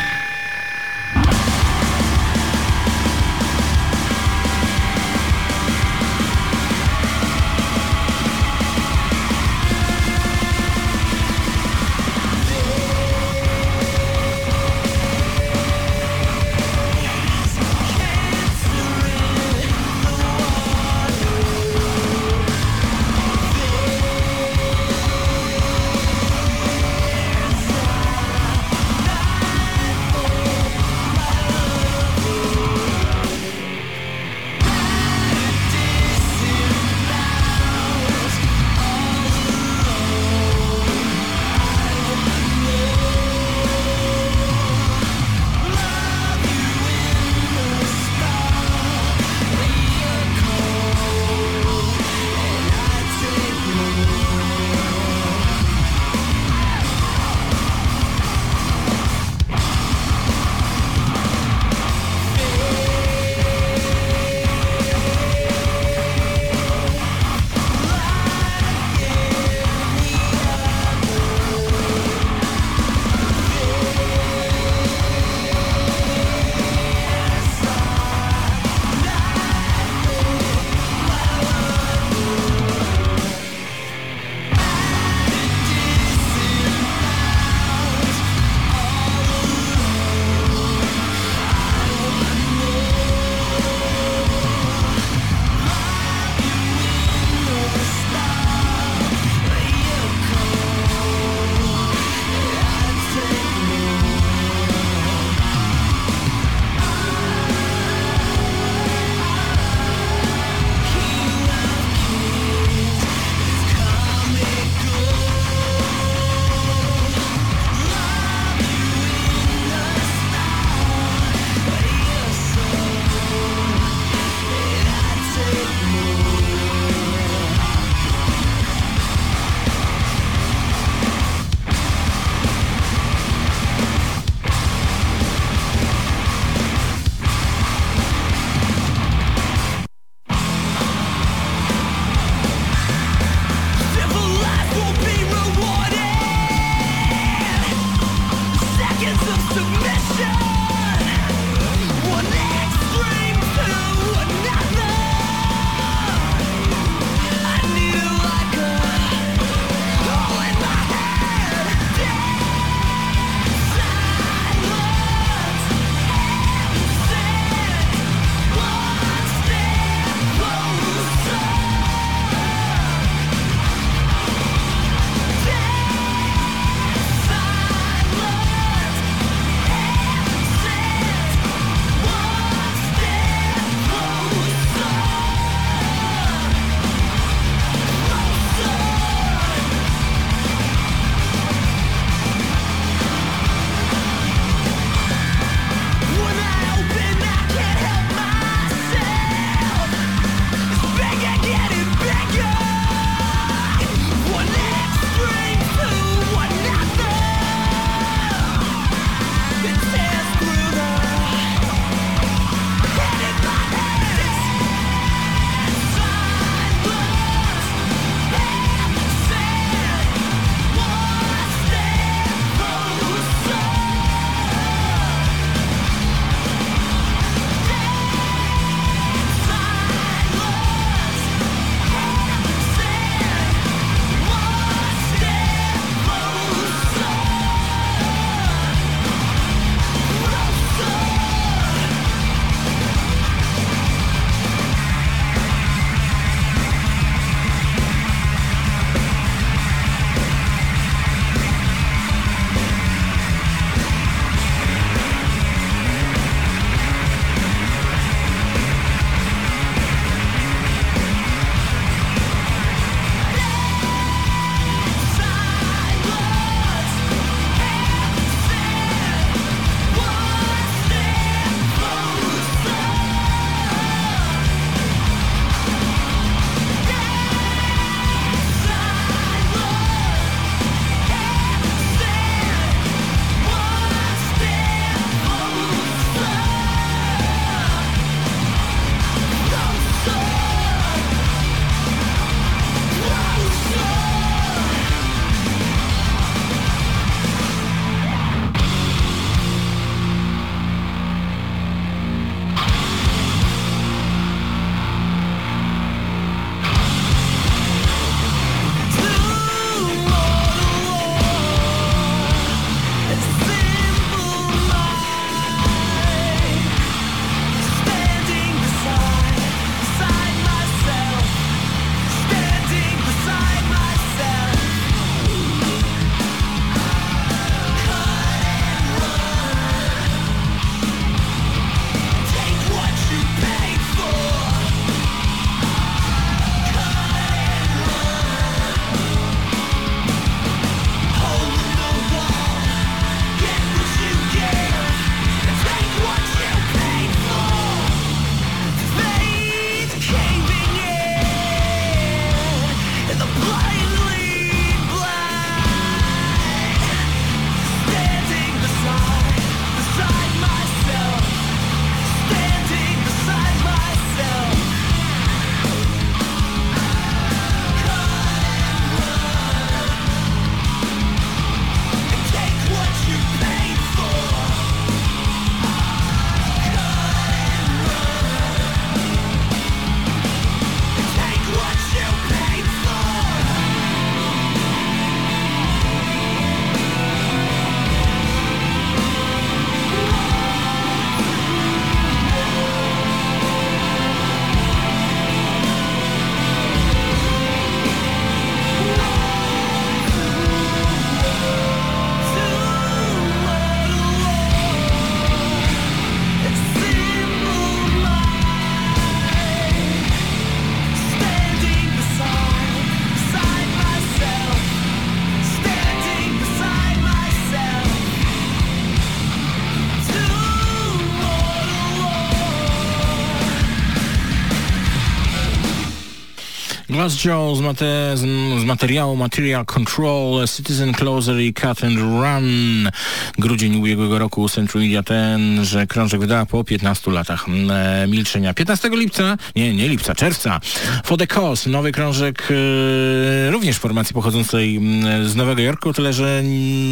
Fast Joe z, mate, z, z, materiału Material Control, Citizen Closer i Cut and Run. Grudzień ubiegłego roku Central Media ten, że krążek wydała po 15 latach e, milczenia. 15 lipca, nie, nie lipca, czerwca, For the Cause, nowy krążek e, również formacji pochodzącej z Nowego Jorku, tyle że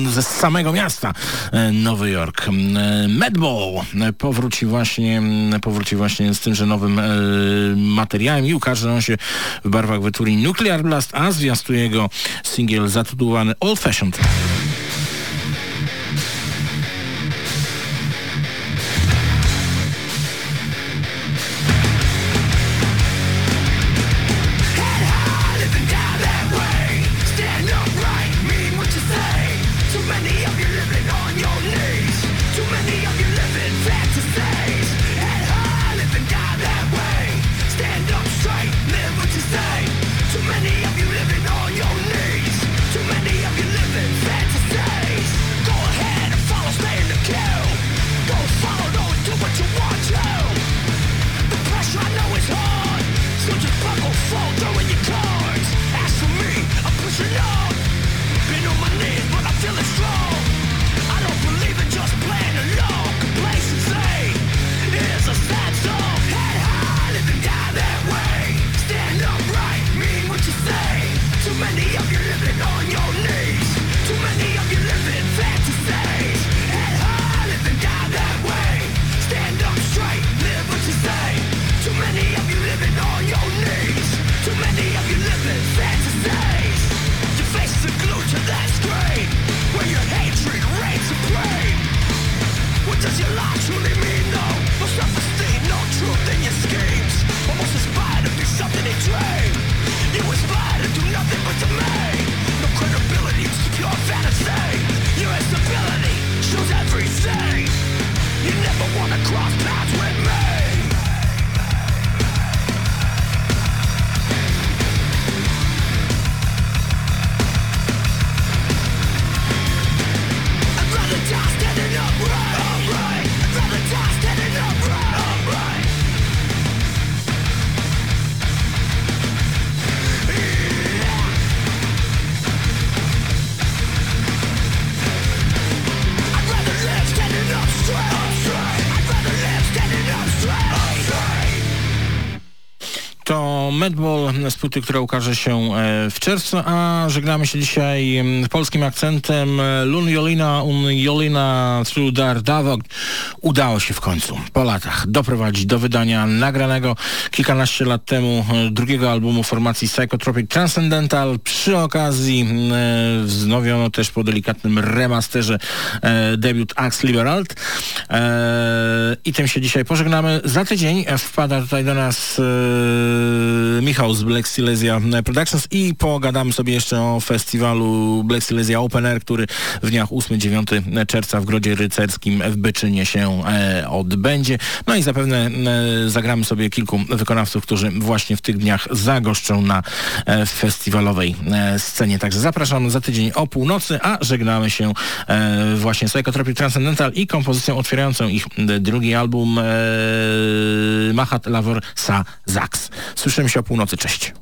ze samego miasta e, Nowy Jork. E, Madball powróci właśnie, powróci właśnie z tymże nowym e, materiałem i ukaże on się w barwach wytwórni Nuclear Blast, a zwiastuje go singiel zatytułowany Old Fashioned. Madball z płyty, która ukaże się e, w czerwcu, a żegnamy się dzisiaj polskim akcentem Lun Jolina, Un Jolina Through Dar Davok. Udało się w końcu po latach doprowadzić do wydania nagranego kilkanaście lat temu e, drugiego albumu formacji Psychotropic Transcendental. Przy okazji e, wznowiono też po delikatnym remasterze debiut Axe Liberalt. I tym się dzisiaj pożegnamy. Za tydzień wpada tutaj do nas Michał z Black Silesia Productions i pogadamy sobie jeszcze o festiwalu Black Silesia Open Air, który w dniach 8-9 czerwca w Grodzie Rycerskim w Byczynie się e, odbędzie. No i zapewne e, zagramy sobie kilku wykonawców, którzy właśnie w tych dniach zagoszczą na e, festiwalowej e, scenie. Także zapraszam za tydzień o północy, a żegnamy się e, właśnie z Psychotropic Transcendental i kompozycją otwierającą ich drugi album e, Mahat Lavor Sa Zax. Słyszymy się o północy. Cześć.